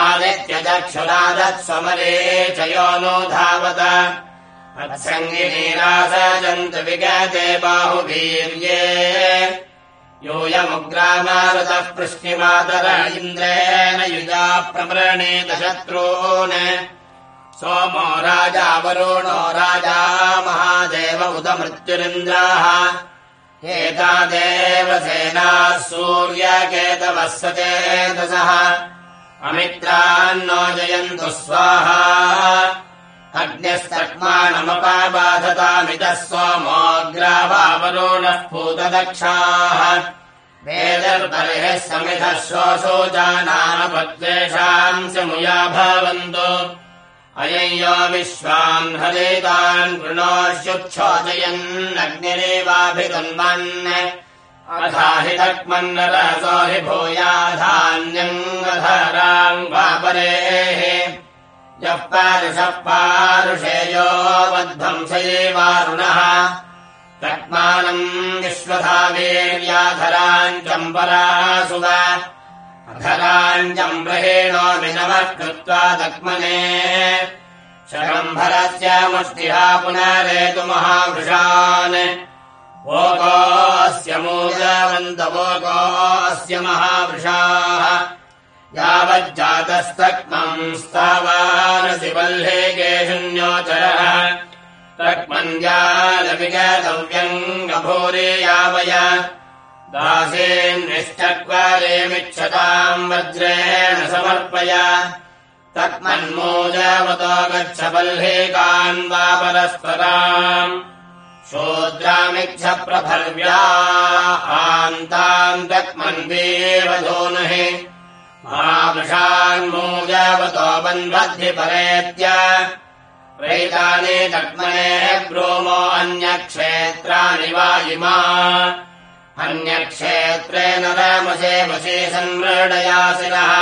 आदित्यचक्षुरादत्स्वमरे च यो नो धावत अत्सङ्गिनीरासजन्तु विगते बाहुवीर्ये। यूयमुग्रामारुतः पृष्टिमातर इन्द्रेण युजा प्रवृणेत शत्रून्। सोमो राजा वरुणो राजा महादेव उत मृत्युरिन्द्राः एतादेव सेनाः सूर्यकेतवः सचेतसः। अमित्रान्नो जयन्तु स्वाहा अग्न्यस्तक्माणमपाबाधतामितः सोमोऽग्रावावरोणः पूतदक्षाः वेदर्बर्हिः समिधः शोशोजानामपद्वेषाम् च मुया भवन्तु। अय्यो विश्वान् हरेतान् वृणोष्युच्छोचयन्नग्निरेवाभितन्वन् अधाहि तक्मन्नरसो हि वापरेः यः पारुषः पारुषेयो वध्वंसयेवारुणः। तक्मानम् विश्वधावेर्याधराञ्चम् परासु वा अधराञ्चम् ग्रहेणो विनवः कृत्वा तक्मने शरम्भरस्य मुष्टिहा पुनरेतु महावृषान्। वोकोऽस्य मूलवन्तवोकोऽस्य महावृषाः यावज्जातस्तक्मम् स्थावानसि वल्हे केशुन्योचरः तक्मञ्जालविगतव्यङ्गभूरे यावय। दासेन्निश्चक्वारेमिच्छताम् वज्रेण समर्पय। तक्मन्मोजावतो गच्छ बल्हेकान् वा परस्पराम् शोद्रामिच्छ प्रभर्व्या आन्ताम् तक्मन्वेव धोनुः महावृषान्मोजावतो बन्वद्धि परेत्य। प्रेतानि तक्मने ब्रूमो अन्यक्षेत्राणि वा इमा अन्यक्षेत्रे न रामसे वशे संमृडयासिनः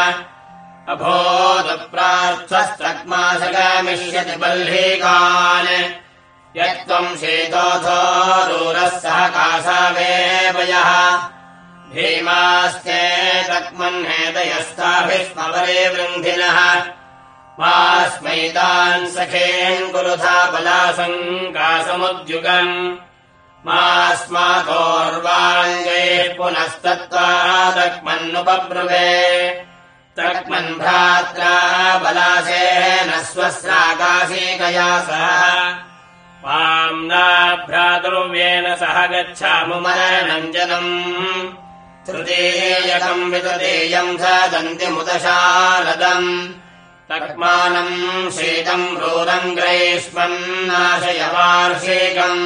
अभोदप्रार्थस्तक्मासगामिष्यति बह्लीकान् यत्त्वम् शीतोऽथोरूरः सह कासावेवयः भीमास्ते तक्मन्नेतयस्ताभिः स्मवरे वृन्धिनः। मास्मैतान् सखेन् कुरुथा बलासङ्कासमुद्युगम्। मास्मातोर्वाङ्गे पुनस्तत्त्वा तक्मन्नुपब्रुवे। तक्मन् भ्रात्रा बलासेन स्वस्राकाशीकया सह। वाम्नाभ्रातुर्व्येन सह गच्छामुमरणञ्जनम् तृतीयकम् वितृतीयम् सदन्तिमुदशारदम् तक्मानम् शीतम् क्रूरम् ग्रैष्मम् नाशयवार्षेकम्।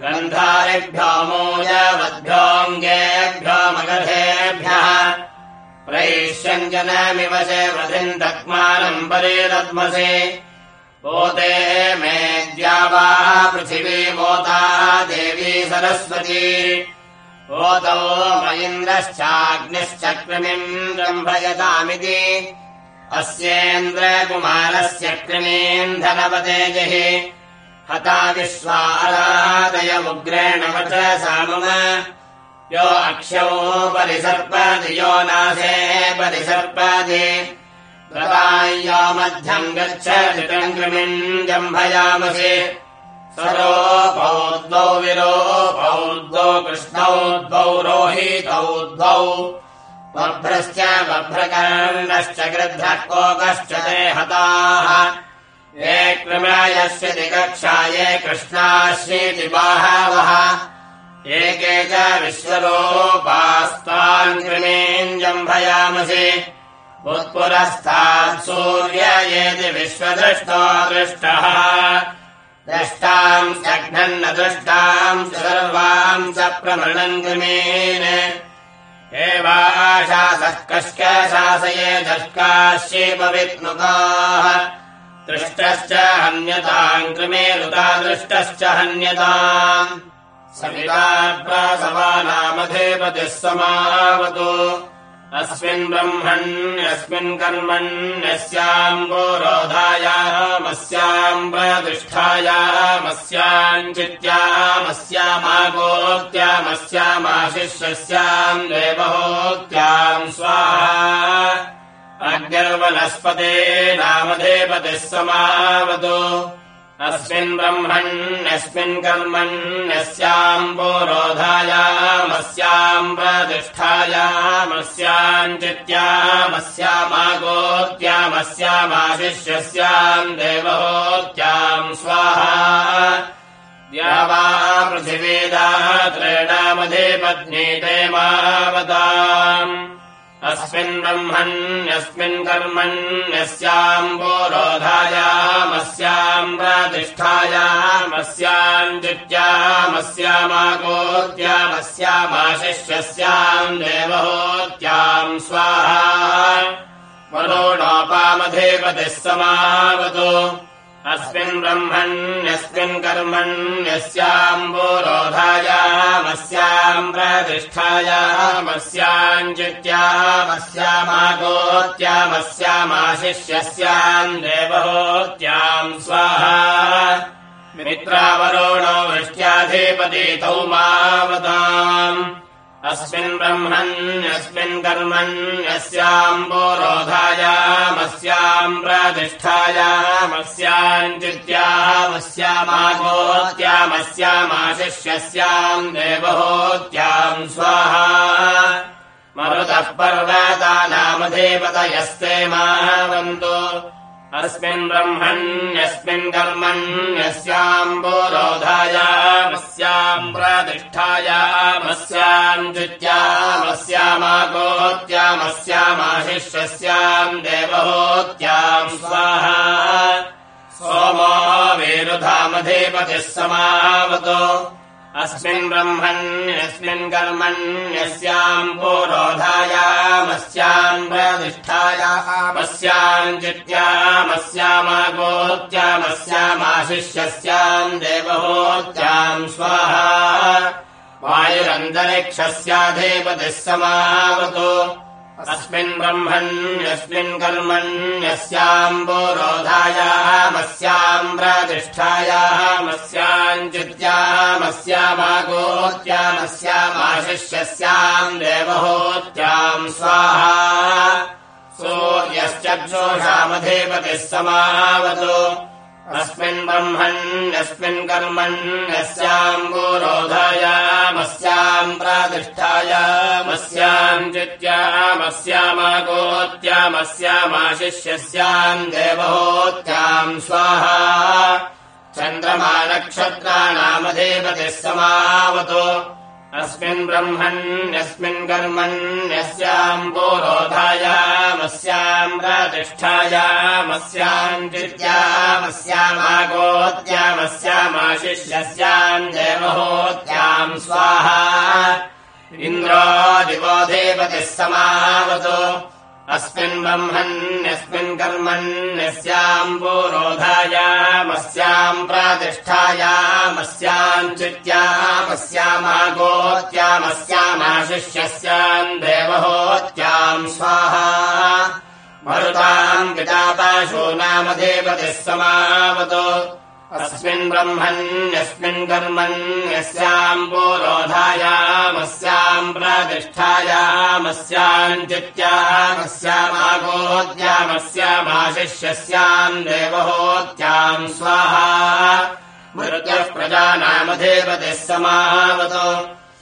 गन्धारिभ्यो मूलवद्भ्योऽङ्गेभ्यो मगधेभ्यः प्रैष्यञ्जनमिव से वृथिम् तक्मानम् परे दद्मसे पोते मेद्या पृथिवी पोता देवी सरस्वती पोतौ मयिन्द्रश्चाग्निश्चक्रिमिम् रम्भयतामिति अस्येन्द्रकुमारस्य कृमीन्धनपते जहि हता विश्वारादयमुग्रेण वच सामुम यो अक्षौ परिसर्पदि यो नासे परिसर्पदि। प्रदाय्यो मध्यम् गच्छतिटम् कृमिम् जम्भयामसि स्वरोपौ द्वौ विरोपौ द्वौ कृष्णौ द्वौ रोहितौ द्वौ बभ्रश्च बभ्रकर्णश्च गृद्धः कोकश्च ते हताः। ये कृमयस्यति कक्षाये कृष्णास्येति बाहवः। एके च विश्वरोपास्तान् कृमेञ्जम्भयामसि उत्पुरस्तात् सूर्ययेति विश्वदृष्टो दृष्टः द्रष्टाम् सघ्नन्न दृष्टाम् सर्वाम् स प्रमृणम् कृमेन् कश्च शासये दष्काश्येपवित्नुकाः दृष्टश्च हन्यताम् कृमेरुता दृष्टश्च हन्यताम्। सविताप्रासवानामधेपतिः समावतु अस्मिन् ब्रह्मण्यस्मिन् कर्मण्यस्याम् गोरोधायामस्याम् प्रतिष्ठायामस्याम् चित्यामस्यामागोत्यामस्यामाशिष्यस्याम् देवहोत्याम् स्वाहा। अग्निर्वनस्पते नामधेपतिः समावतु अस्मिन् ब्रह्मण्यस्मिन् कर्मण्यस्याम् पोरोधायामस्याम् चित्यामस्यामागोत्यामस्यामाशिष्यस्याम् देवहोत्याम् स्वाहा। द्यावा पृथिवीदात्रेणामधे पत्नीते मावताम् अस्मिन् ब्रह्मण्यस्मिन् कर्मण्यस्याम् पोरोधायामस्याम् प्रतिष्ठायामस्याम् चित्यामस्यामागोत्यामस्यामाशिष्यस्याम् देवहोत्याम् स्वाहा। वरोणोपामधेपतिः समावतु अस्मिन् ब्रह्मण्यस्मिन् कर्मण्यस्याम्बोरोधायामस्याम् प्रतिष्ठायामस्याम् चित्यामस्यामागोत्यामस्यामाशिष्यस्याम् देवहोत्याम् स्वाहा। मित्रावरोणो वृष्ट्याधिपतितौ मावताम् अस्मिन् ब्रह्मण्यस्मिन् कर्मण्यस्याम्बोरोधायामस्याम् प्रतिष्ठायामस्याम् चित्यामस्यामागोत्यामस्यामाशिष्यस्याम् देवहोत्याम् स्वाहा मरुतः पर्वतानामधेपतयस्ते मावन्तु अस्मिन् ब्रह्मण्यस्मिन् कर्मण्यस्याम्बोरोधायामस्याम् प्रतिष्ठायामस्याम् द्वित्यामस्यामागोत्यामस्यामाशिष्यस्याम् देवहोत्याम् स्वाहा। सोमो वेरुधामधेपतिः समावतो अस्मिन् ब्रह्मण्यस्मिन् कर्मण्यस्याम् पुरोधायामस्याम् प्रतिष्ठायामस्याम् चित्यामस्यामागोत्यामस्यामाशिष्यस्याम् देवहोत्याम् स्वाहा। वायुरन्तरिक्षस्याधेपतिः समावतो अस्मिन् ब्रह्मण्यस्मिन् कर्मण्यस्याम्बोरोधायामस्याम् प्रतिष्ठायामस्याम् चित्यामस्यामागोत्यामस्यामाशिष्यस्याम् देवहोत्याम् स्वाहा। सूर्यश्चक्षोषामधेपतिः समावतो अस्मिन् ब्रह्मण्यस्मिन् कर्मण्यस्याम् गोरोधायामस्याम् प्रतिष्ठायामस्याम् चित्यामस्यामागोत्यामस्यामाशिष्यस्याम् देवहोत्याम् स्वाहा। चन्द्रमानक्षत्राणामधेपतिः समावतो अस्मिन् ब्रह्मण्यस्मिन् कर्मण्यस्याम् पुरोधायामस्याम् प्रतिष्ठायामस्याम् चित्यामस्यामागोत्यामस्यामाशिष्यस्याम् देवहोत्याम् स्वाहा। इन्द्रादिवोधेपतिः समावतो अस्मिन् ब्रह्मण्यस्मिन् कर्मण्यस्याम् पुरोधायामस्याम् प्रतिष्ठायामस्याम् चित्यामस्यामागोत्यामस्यामाशिष्यस्याम् देवहोत्याम् स्वाहा। मरुताम् पितापाशो नामधेपतिः समावतो अस्मिन् ब्रह्मण्यस्मिन् कर्मण्यस्याम् पुरोधायामस्याम् प्रतिष्ठायामस्याम् चित्यामस्यामागोत्यामस्यामाशिष्यस्याम् देवहोत्याम् स्वाहा। मृत्यः प्रजानामधेपतिः समावतो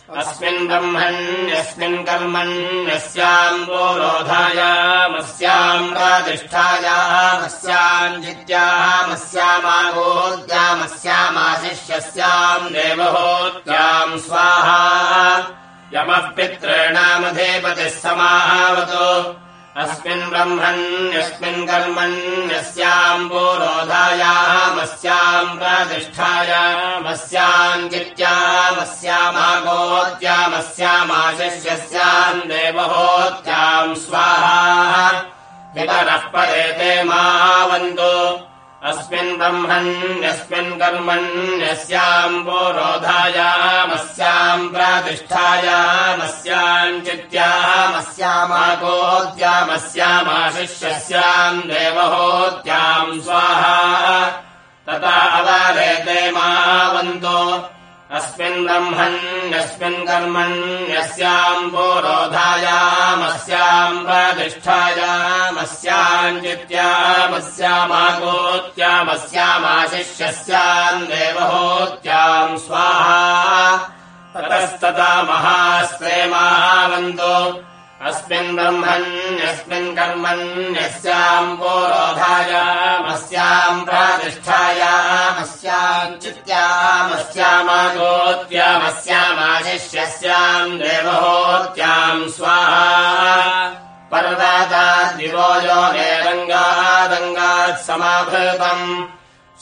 अस्मिन् ब्रह्मण्यस्मिन् कर्मण्यस्याम् पुरोधायामस्याम् प्रतिष्ठायामस्याम् जित्यामस्यामागोत्यामस्यामाशिष्यस्याम् देवहोत्याम् स्वाहा। यमः पितॄणामधेपतिः समावतो अस्मिन् ब्रह्मण्यस्मिन् कर्मण्यस्याम् पुरोधायामस्याम् प्रतिष्ठायामस्याम् चित्यामस्यामागोत्यामस्यामाशिष्यस्याम् देवहोत्याम् स्वाहा। पितरः परेते मावन्तु अस्मिन् ब्रह्मण्यस्मिन् कर्मण्यस्याम् पुरोधायामस्याम् प्रतिष्ठायामस्याम् चित्यामस्यामागोत्यामस्यामाशिष्यस्याम् देवहोत्याम् स्वाहा तथा अवारेते मावन्तो अस्मिन् ब्रह्मण्यस्मिन् कर्मण्यस्याम् पुरोधायामस्याम् प्रतिष्ठायामस्याम् चित्यामस्यामागोत्यामस्यामाशिष्यस्याम् देवहोत्याम् स्वाहा। ततस्तथा महास्ते मावन्तो अस्मिन् ब्रह्मण्यस्मिन् कर्मण्यस्याम् पुरोधायामस्याम् प्रतिष्ठायामस्याम् चित्यामस्यामागोत्यामस्यामाशिष्यस्याम् देवहोत्याम् स्वाहा। पर्वताद्दिवो यो नेरङ्गादङ्गात् समाभृतम्।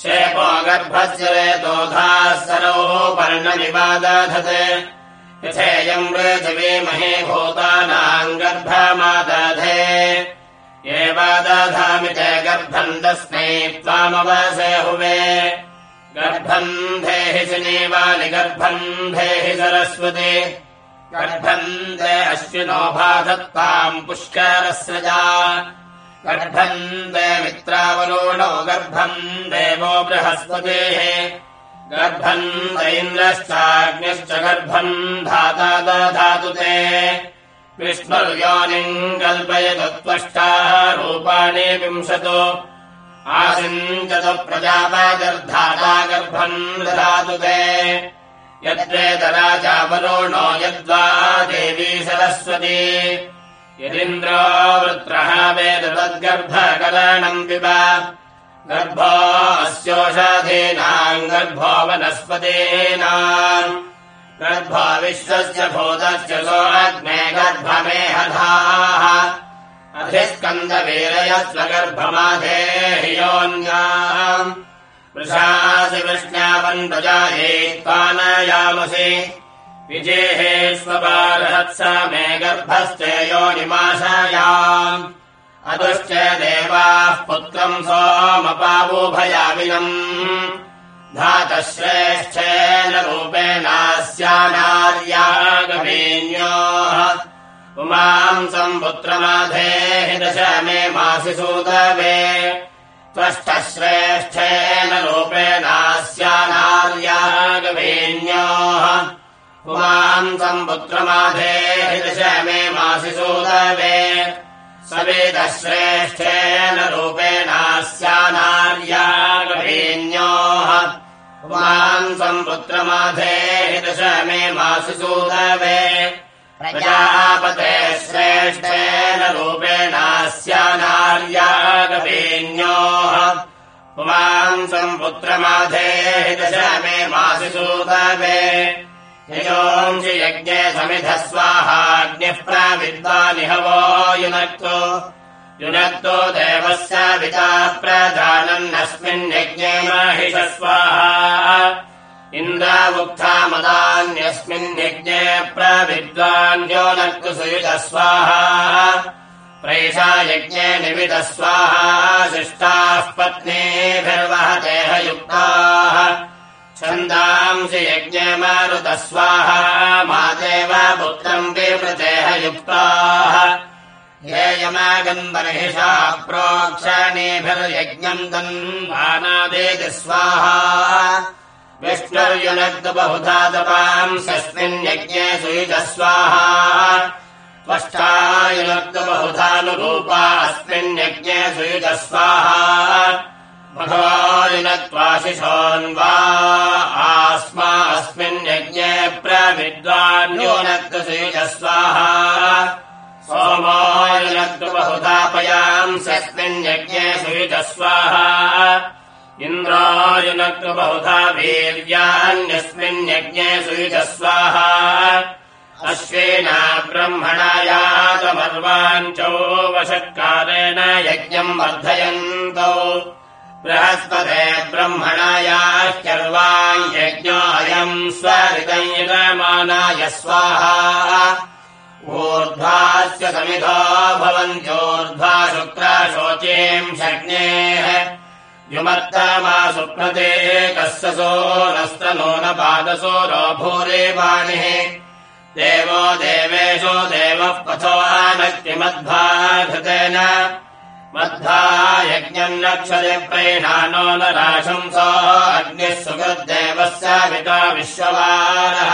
शेपो गर्भज्रेतोधाः सरोः पर्णनिवादधते यथेयम् पृथिवीमहे भूतानाम् गर्भमादधे। एवादधामि च गर्भम् तस्मै त्वामवसे हुवे। गर्भम् धेहि शनिवालि गर्भम् धेहि सरस्वती। गर्भम् दे अश्विनो बाधत्ताम् पुष्करस्रजा गर्भम् दे मित्रावरोणो गर्भम् देवो बृहस्पतेः गर्भम् दैन्द्रश्चाग्निश्च गर्भम् धाता दधातु ते विष्णुर्योनिम् कल्पयतु त्वष्टाः रूपाणि विंशतो। आसिञ्चतु प्रजापादर्धाता गर्भम् दधातु ते यद्वेदराजावरोणो यद्वा देवी सरस्वती। यदिन्द्रो वृत्रः वेद तद्गर्भकरणम् पिब गर्भो अस्योषधीनाम् गर्भो वनस्पतीनाम्। गर्भो विश्वस्य भूतस्य सोऽग्ने गर्भमेहधाः। अधिस्कन्दवीरयस्व गर्भमाधेह्योन्याम् वृषासि वृष्ण्यावन्दजाये त्वानयामसि। विजेहे स्वबालहत्स मे गर्भस्ते योनिमाशायाम् अदुश्च देवाः पुत्रम् सोमपावोभयाविनम् धातश्रेष्ठेन रूपेणास्यानार्यागमेन्योः पुमांसम् पुत्रमाधेहि दश मे मासि सूतवे। त्वष्टश्रेष्ठेन रूपेणास्यानार्यागमेन्योः पुमांसम् पुत्रमाधेहि दश मे मासि सूतवे सवेदश्रेष्ठेन रूपेणास्यानार्यागमेन्योः पुमांसम् पुत्रमाधेहि दश मे मासि सूतवे श्रेष्ठेन रूपेणास्यानार्यागमेन्योः पुमांसम् पुत्रमाधेहि दश मे मासि यज्ञे समिधः स्वाहाग्निः प्राविद्वानिहवो युनक्तो। युनक्तो देवस्य पिता प्रजानन्नस्मिन्यज्ञे माहिष स्वाहा। इन्द्रावुक्थामदान्यस्मिन्यज्ञे प्रविद्वान्यो नक्तु सुयुजः स्वाहा। प्रैषा यज्ञे निमितः स्वाहा शिष्टाः पत्नीभिर्वहतेहयुक्ताः छन्दांसि यज्ञे मारुतः स्वाहा मादेव पुत्रम् विवृतेहयुक्ताः ये यमागम्बर्हिषा प्रोक्षणीभिर्यज्ञम् तन्वानादेति स्वाहा। विष्णुर्युनक्तु बहुधा तपांसस्मिन् यज्ञे सुयुजः स्वाहा। आस्मा अस्मिन् यज्ञे प्रविद्वान्योनक्तु सुयुजः स्वाहा सोमायुनक्तु बहुधापयांसस्मिन् यज्ञे सुयुजः स्वाहा इन्द्रायुनक्तु बहुधा वीर्यान्यस्मिन् यज्ञे सुयुजः स्वाहा अश्वेना ब्रह्मणायातमर्वाञ्चो वशत्कारेण यज्ञम् वर्धयन्तौ बृहस्पते ब्रह्मणायाश्चर्वाम् यज्ञोऽयम् स्वरितैरमानाय स्वाहा। ऊर्ध्वास्य समिधो भवन्त्योर्ध्वा शुक्राशोचीम् शग्नेः युमत्तमा सुप्रते कस्य सोरस्तनो न भूरे वाणिः। देवो देवेशो देवः पथो आनक्तिमद्भाघृतेन मद्भा यज्ञम् नक्षते प्रेणानो न राशंसो अग्निः सुकृद्देवस्य पिता विश्ववारः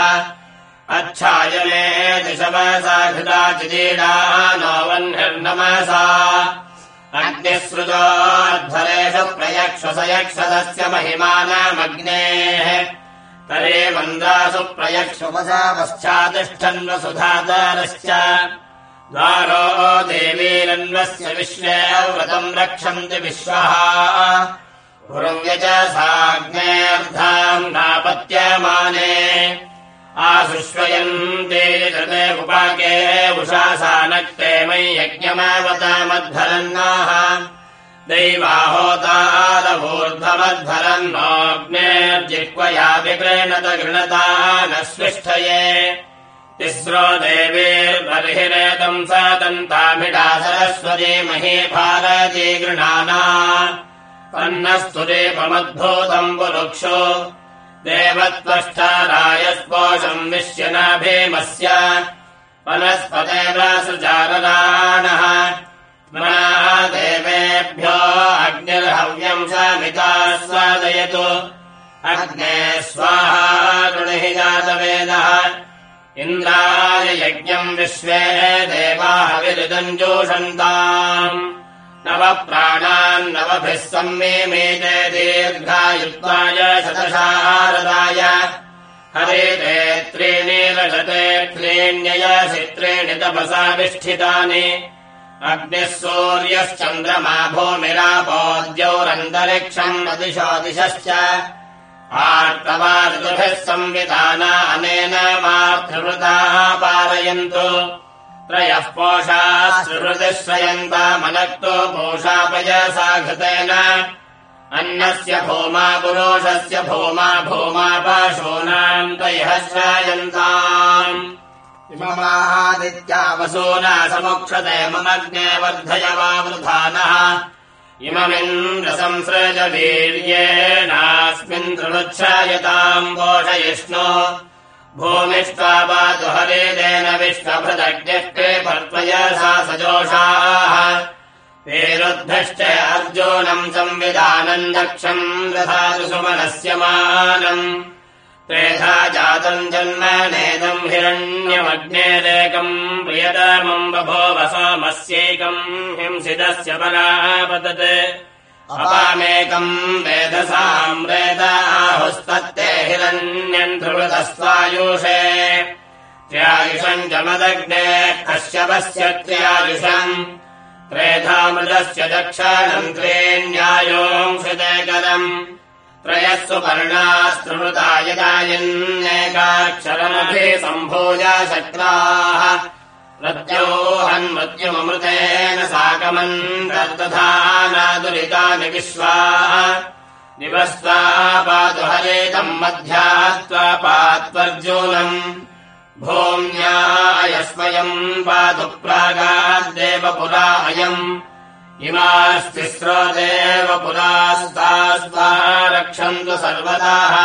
अच्छायने दिशवसा घृता चिदीडा नो वह्निर्नमसा। अग्निःसृजोध्वरेषु प्रयक्षसयक्षदस्य महिमानामग्नेः। तरे मन्दासु प्रयक्षुपसा पश्चातिष्ठन्वसुधातारश्च द्वारो देवीरन्वस्य विश्वे व्रतम् रक्षन्ति विश्वः। साग्नेऽर्धाम् नापत्यमाने आशुष्वयन्ते ऋते उपाके उषासानक्ते मयि यज्ञमावतामध्वरन्नाः दैवाहोतादभूर्ध्वमध्वरन्नोऽग्नेर्जिह्वया विगृणत गृणता न स्विष्ठये तिस्रो देवीर्बर्हिरेतम् स दन्तामिडा सरस्वती मही भारती गृणाना। पन्नस्तुरेपमद्भूतम् पुरुक्षो देवत्वष्टारायस्पोषम् विश्यना भीमस्य वनस्पते व्रासचारराणः देवेभ्यो अग्निर्हव्यम् समिता स्वादयतु। अग्ने स्वाहा गृणिहि जातवेदः इन्द्राय यज्ञम् विश्वे देवाः विरुदम् जोषन्ताम् नव प्राणान्नवभिः सम्मेमेते दीर्घायुक्ताय शतशारदाय। हरे ते त्रीणि रजते त्रीण्ययसि त्रीणि तपसाविष्ठितानि अग्निः सूर्यश्चन्द्रमा भूमिरापोद्यौरन्तरिक्षम् दिशश्च आर्तवा ऋतुभिः संविधाना अनेन मातृवृताः पारयन्तु त्रयः पोषाश्रुहृदिश्रयन्तामनक्तो पोषापयसा घृतेन अन्नस्य भूमा पुरुषस्य भूमा भूमा पाशूनाम् तयः श्रायन्ताम्। इममादित्यावसूना समुक्षते ममग्ने वर्धय वा वृधानः इममिन्द्रसंसृज वीर्येणास्मिन् तृणुच्छायताम् पोषयिष्णो। भूमिष्टा पातु हरेदेन विश्वभृदग्निष्टे पर्त्वय सा सजोषाः। वेरुद्भश्च अर्जूनम् संविधानम् दक्षम् दधातु सुमनस्य मानम् त्रेधा जातम् जन्म नेदम् हिरण्यमग्नेदेकम् प्रियतमम् बभोव सोमस्यैकम् हिंसिदस्य परापतत्। अपामेकम् वेदसाम् वेदाहुस्तत्ते हिरण्यम् ध्रुवतस्त्वायुषे त्र्यायुषम् च मदग्ने कश्यपस्य त्र्यायुषम्। त्रेधामृतस्य दक्षाणम् त्रेण्यायोंशुदेकरम् त्रयः सुपर्णास्तृणुता यदायन्नेकाक्षरमभि सम्भोजा शक्राः प्रत्योहन्मृत्युममृतेन साकमन् तद्दधानादुरितानि विश्वाः दिवस्त्वा पातु हरेतम् मध्यात्वा पात्वर्जूनम्। भूम्यायस्वयम् पातु प्रागाद्देव पुरा अयम् इमास्तिस्रो देव पुरास्तास्त्वा रक्षन्तु सर्वदाः।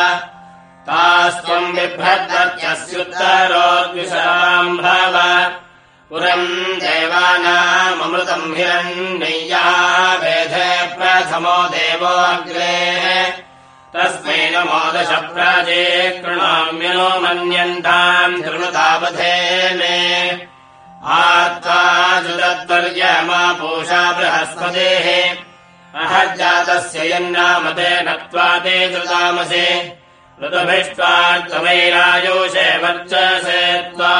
तास्त्वम् बिभ्रद्यस्युत्तरोद्विषाम् भव पुरम् देवानाममृतम् हिरण्यय्या वेधे प्रथमो देवोऽग्रे। तस्मै नमो दश प्राजे कृणाम्यनो मन्यन्ताम् धृतावधे मे आत्त्वाजुदत्वर्यमा पूषा बृहस्पतेः। अहज्जातस्य यन्नामते नत्वा ते कृतामसे ऋतुभिष्ट्वार्त्वमैरायोषे वर्चसे त्वा।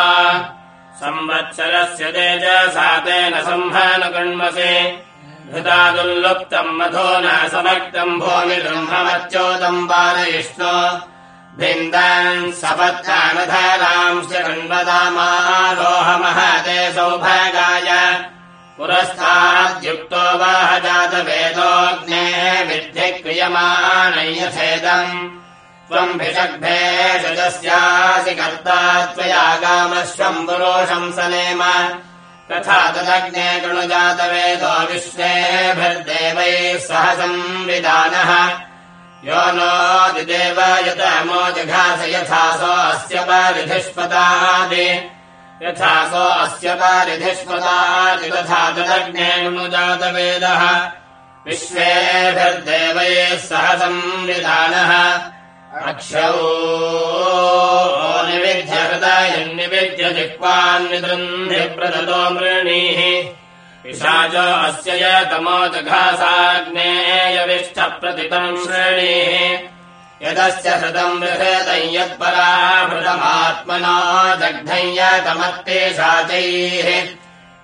संवत्सरस्य तेजसा तेन संहानुगण्मसे घृतादुल्लुप्तम् मधो न समक्तम् भूमिबृह्ममच्योतम् पारयिष्णो भिन्दन् सपत्तानधारांश्च गण्वदामारोहमहते सौभागाय पुरस्ताद्युक्तो वाह जातवेदोऽग्ने विद्धि क्रियमाणय्यथेदम् त्वम् भिषग्भेषजस्यासि कर्ता त्वयागामश्वम् पुरोषम् सनेम तथा तदग्ने कृणुजातवेदो विश्वेभिर्देवैः सह संविधानः यो नोदिदेव यतमो जघास यथासो अस्य परिधिष्पतादि यथासो अस्य परिधिष्पतादि तथा तदग्ने कृणुजातवेदः विश्वेभिर्देवैः सह संविधानः। अक्षौ निविध्य हृदयन्निविध्य जिह्वान्निदृन्धि प्रदतो मृणीः पिशाच अस्य श्रेणीः। यदस्य हृदम् बृहतम् यत्परा हृदमात्मना जग्धय्यतमत्तेशाचैः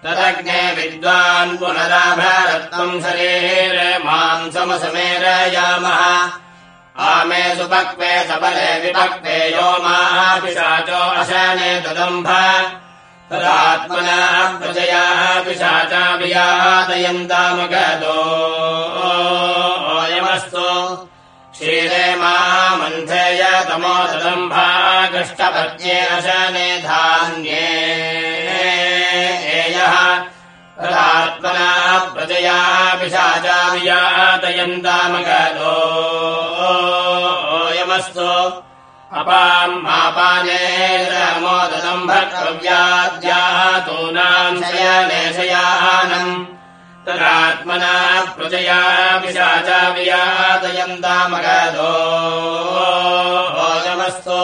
तदग्ने विद्वान् पुनराभरत्वम् शरीर माम् समसमेरयामः आमे सुपक्वे सबले विपक्वे यो मापिशाचो अशने तदम्भ तदात्मना प्रजया पिशाचाभियादयन्तामगतोऽयमस्तु क्षीरे मामन्थेय तमो तदम्भा कृष्टपत्ये अशने धान्ये। एयः तदात्मना प्रजया पिशाचावियातयन्तामगतोऽयमस्तु अपाम् मापाने मोदतम् भक्तव्याद्यातूनाम् शयने शयानम् तदात्मना प्रजया पिशाचा वियातयन्तामगतो ओयमस्तु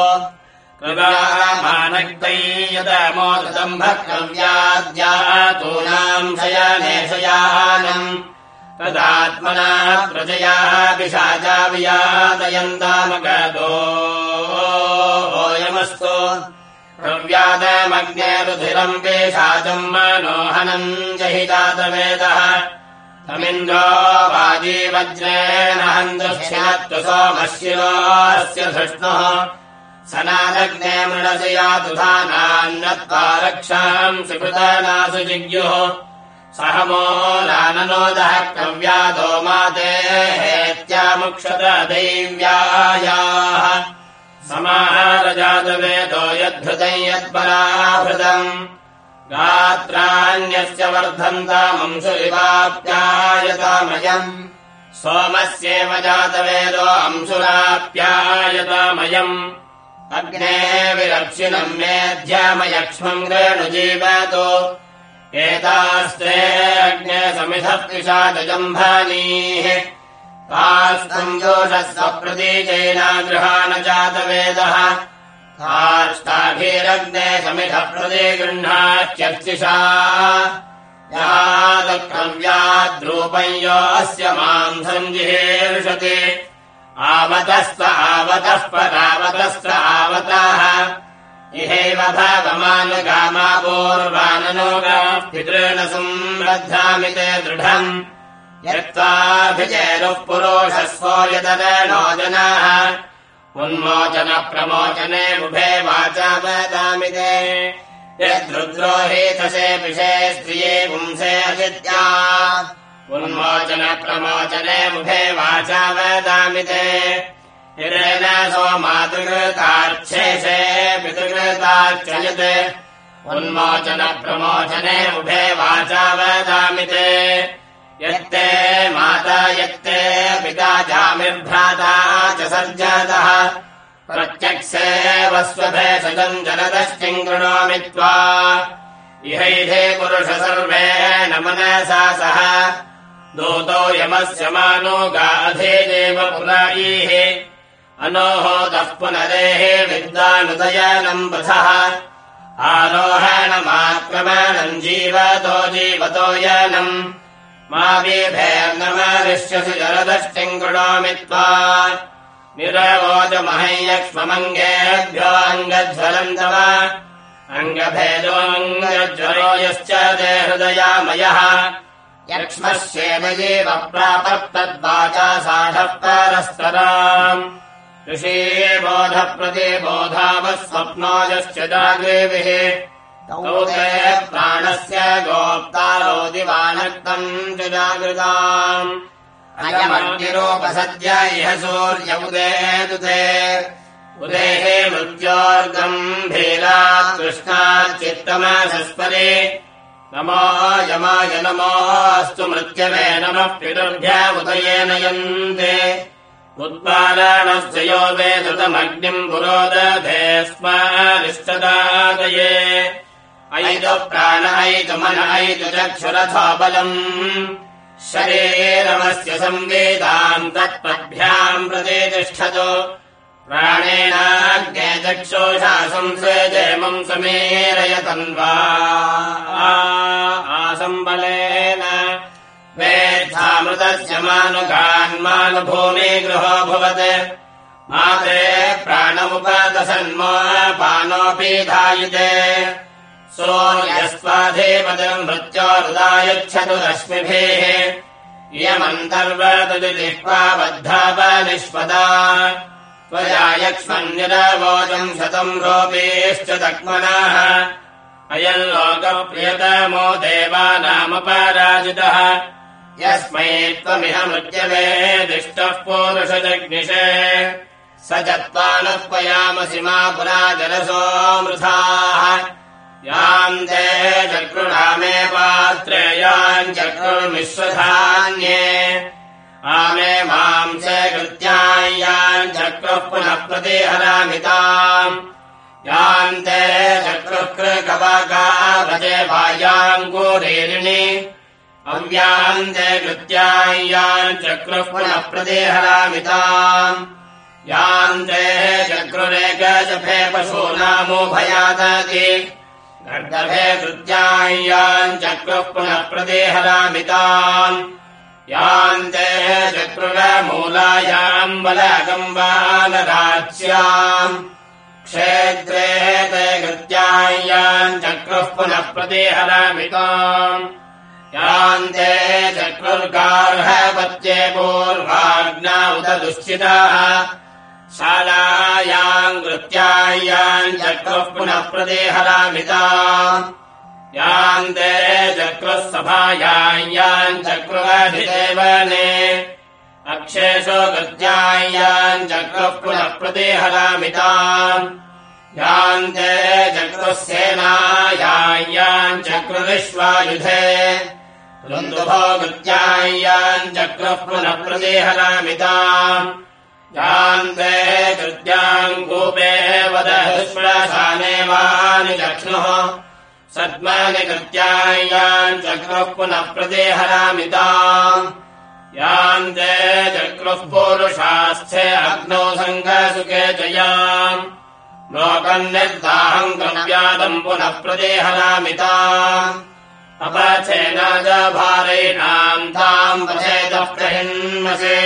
कृपामानक्तै यदमोदतम् भक्तव्याद्यातूनाम् शयने शयानम् तदात्मना प्रजया पिशाचा वियातयन्तामगतो ओयमस्तु प्रव्यादमग्ने रुधिरम् पेशाचम् मनोहनम् जहितातवेदः तमिन्द्रो वाजी वज्रेण हन्तु सोमशिरोऽस्य धृष्णुः। सनादग्ने मृणसि यातुधानान्नत्वा रक्षाम् सुकृतनासु जिज्ञुः। सह मोलाननोदः कव्यादो माते हेत्यामुक्षत दैव्यायाः समाहारजातवेदो यद्धृतम् यत्पराहृतम्। गात्राण्यस्य वर्धन्तामंशुरिवाप्यायतामयम् सोमस्येव जातवेदो अंशुराप्यायतामयम्। अग्ने विरक्षिणम् मेऽध्यामयक्ष्मम् रेणुजीवतो एतास्ते अग्ने समिधः पिशाचजम्भानीः जोषस्वप्रतीचैनागृहाण जातवेदः। काष्ठाभिरग्ने समिधः प्रदे गृह्णात्यर्चिषा यादक्रव्याद्रूपम् यो अस्य माम् सञ्जिहेर्षति। आवतस्त आवतः परावतस्त आवताः। इहैव भागमानुगामापूर्वाननोगा पितॄण संबद्धामि ते दृढम् यत्त्वाभिचेरुः पुरोषस्वो यतरेणो जनाः। उन्मोचनप्रमोचने मुभे वाचा वदामि ते। यद्रुद्रोहीतसे पिषे स्त्रिये पुंसे अजित्या। उन्मोचनप्रमोचने मुभे वाचा वदामि ते। हिरेण सो मातृकृताच्छेषे पितृकृताच्चयत् उन्मोचनप्रमोचने मुभे वाचा वदामि ते यत्ते माता यत्ते पिता जामिर्भ्राता च सर्जातः प्रत्यक्षेव स्वभेषजम् जनदश्चिम् कृणोमि त्वा। इहैधे पुरुष सर्वेण मनसा सह। दूतो यमस्य मानो गाधेदेव पुरायीः। अनोहोतः पुनरेः विद्वानुदयनम् वृथः आरोहणमाक्रमणम् जीवतो जीवतो यानम् मा वीभेर्नमरिष्यसि जलदष्टिम् कृणोमि त्वा। अङ्गज्वलम् तव। अङ्गभेदोऽङ्गज्वरो यश्च ते हृदयामयः। यक्ष्मस्येव जीव प्रापत्तद्वाचा साढः परस्तराम् ऋषीबोधप्रतिबोधावः स्वप्नो यश्च जाग्रेभिः प्राणस्य गोप्तारो दिवानक्तम् च जागृताम् अयमग्निरोपसद्य इह सूर्य उदेः मृत्योर्गम् भीरात् कृष्णात् चित्तमासस्परे नमो यमाय नमोऽस्तु मृत्यवे नमः उदयेन यन्ते उत्पादानस्य यो वेदृतमग्निम् पुरोदधे स्मारिष्टदादये अयितु प्राण अयितु मन अयितु चक्षुरथो बलम्। शरीरमस्य संवेदाम् तत्पद्भ्याम् प्रति तिष्ठतु। प्राणेनाग्ने चक्षुषा संसेजेमम् समेरयतन्वा। आसम्बलेन वेत्थामृतस्य मानुगान्मानुभूमि गृहो भुवत्। माते प्राणमुपदसन्मो पानोऽपि धायिते सोऽयस्वाधेपदम् मृत्योरुदायच्छतु रश्मिभिः इयमन्तर्वतु जिह्वा बद्धापनिष्पदा त्वया यक्ष्मन्यरवोचम् शतम् रोपेश्च तक्मनाः। अयम् लोकप्रियतमो देवानामपराजितः। यस्मै त्वमिह मृत्यवे दिष्टः पूरुषजग्निषे। स चत्वानुपयामसि मा पुरा जलसो याम् ते चक्रुणामे पात्रेयाम् चक्रुर्मिश्रधान्ये। आमे मांसे कृत्यायाम् चक्रुः पुनः प्रतिहरामिताम् यान्ते चक्रुकृकवकाभजे भायाम् गोरेरिणि। अव्यान्ते कृत्यायाम् चक्रुः पुनः प्रतिहरामिताम् यान्ते चक्रुरेकशफे पशूनामो चक्रुः पुनः प्रतिहरामिताम् यान्ते चक्रुरमूलायाम् बलगम्बालराज्याम् क्षेत्रे ते कृत्यायाम् चक्रुः पुनः प्रतिहरामिताम् यान्ते चक्रुर्गार्हपत्ये पूर्वाग्ना उत दुश्चिताः शालायाम् कृत्यायाम् चक्रुः पुनः प्रतिहरामिताम् यान्ते चक्रुः सभायाम् चक्रुवधिदेवने। अक्षेषु गत्यायाम् चक्रुः पुनः प्रतिहरामिताम् यान्ते चक्रुः सेनायाम् चक्रुविश्वायुधे ऋन्दुभो गत्यायाम् चक्रुः पुनः प्रतिहरामिताम् यान्ते कृत्याम् कूपे वदश्वसाने वानिचक्ष्णुः सद्मानि कृत्यायाम् चक्रुः पुनः प्रतिहरामिताम् यान्ते चक्रुः पूरुषास्थे अग्नौ सङ्गसुखे जयाम् लोकम् निर्दाहम् कव्यादम् पुनः प्रतिहरामिताम् अपथेनाजभारेणाम् ताम् प्रहिन्मसे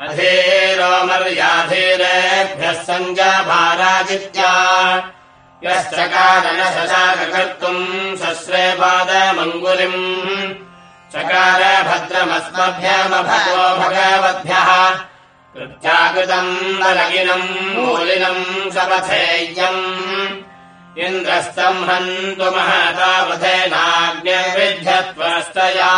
अधीरोमर्याधीरेभ्यः सञ्जाभाराजित्या। यश्चकारणशशाकर्तुम् सस्रे पादमङ्गुलिम् चकार भद्रमस्मभ्यमभगो भगवद्भ्यः। कृत्याकृतम् बलगिनम् मूलिनम् सपथेयम्। इन्द्रस्तम् हन्तु महतावधेनाग्निर्विध्यत्वस्तया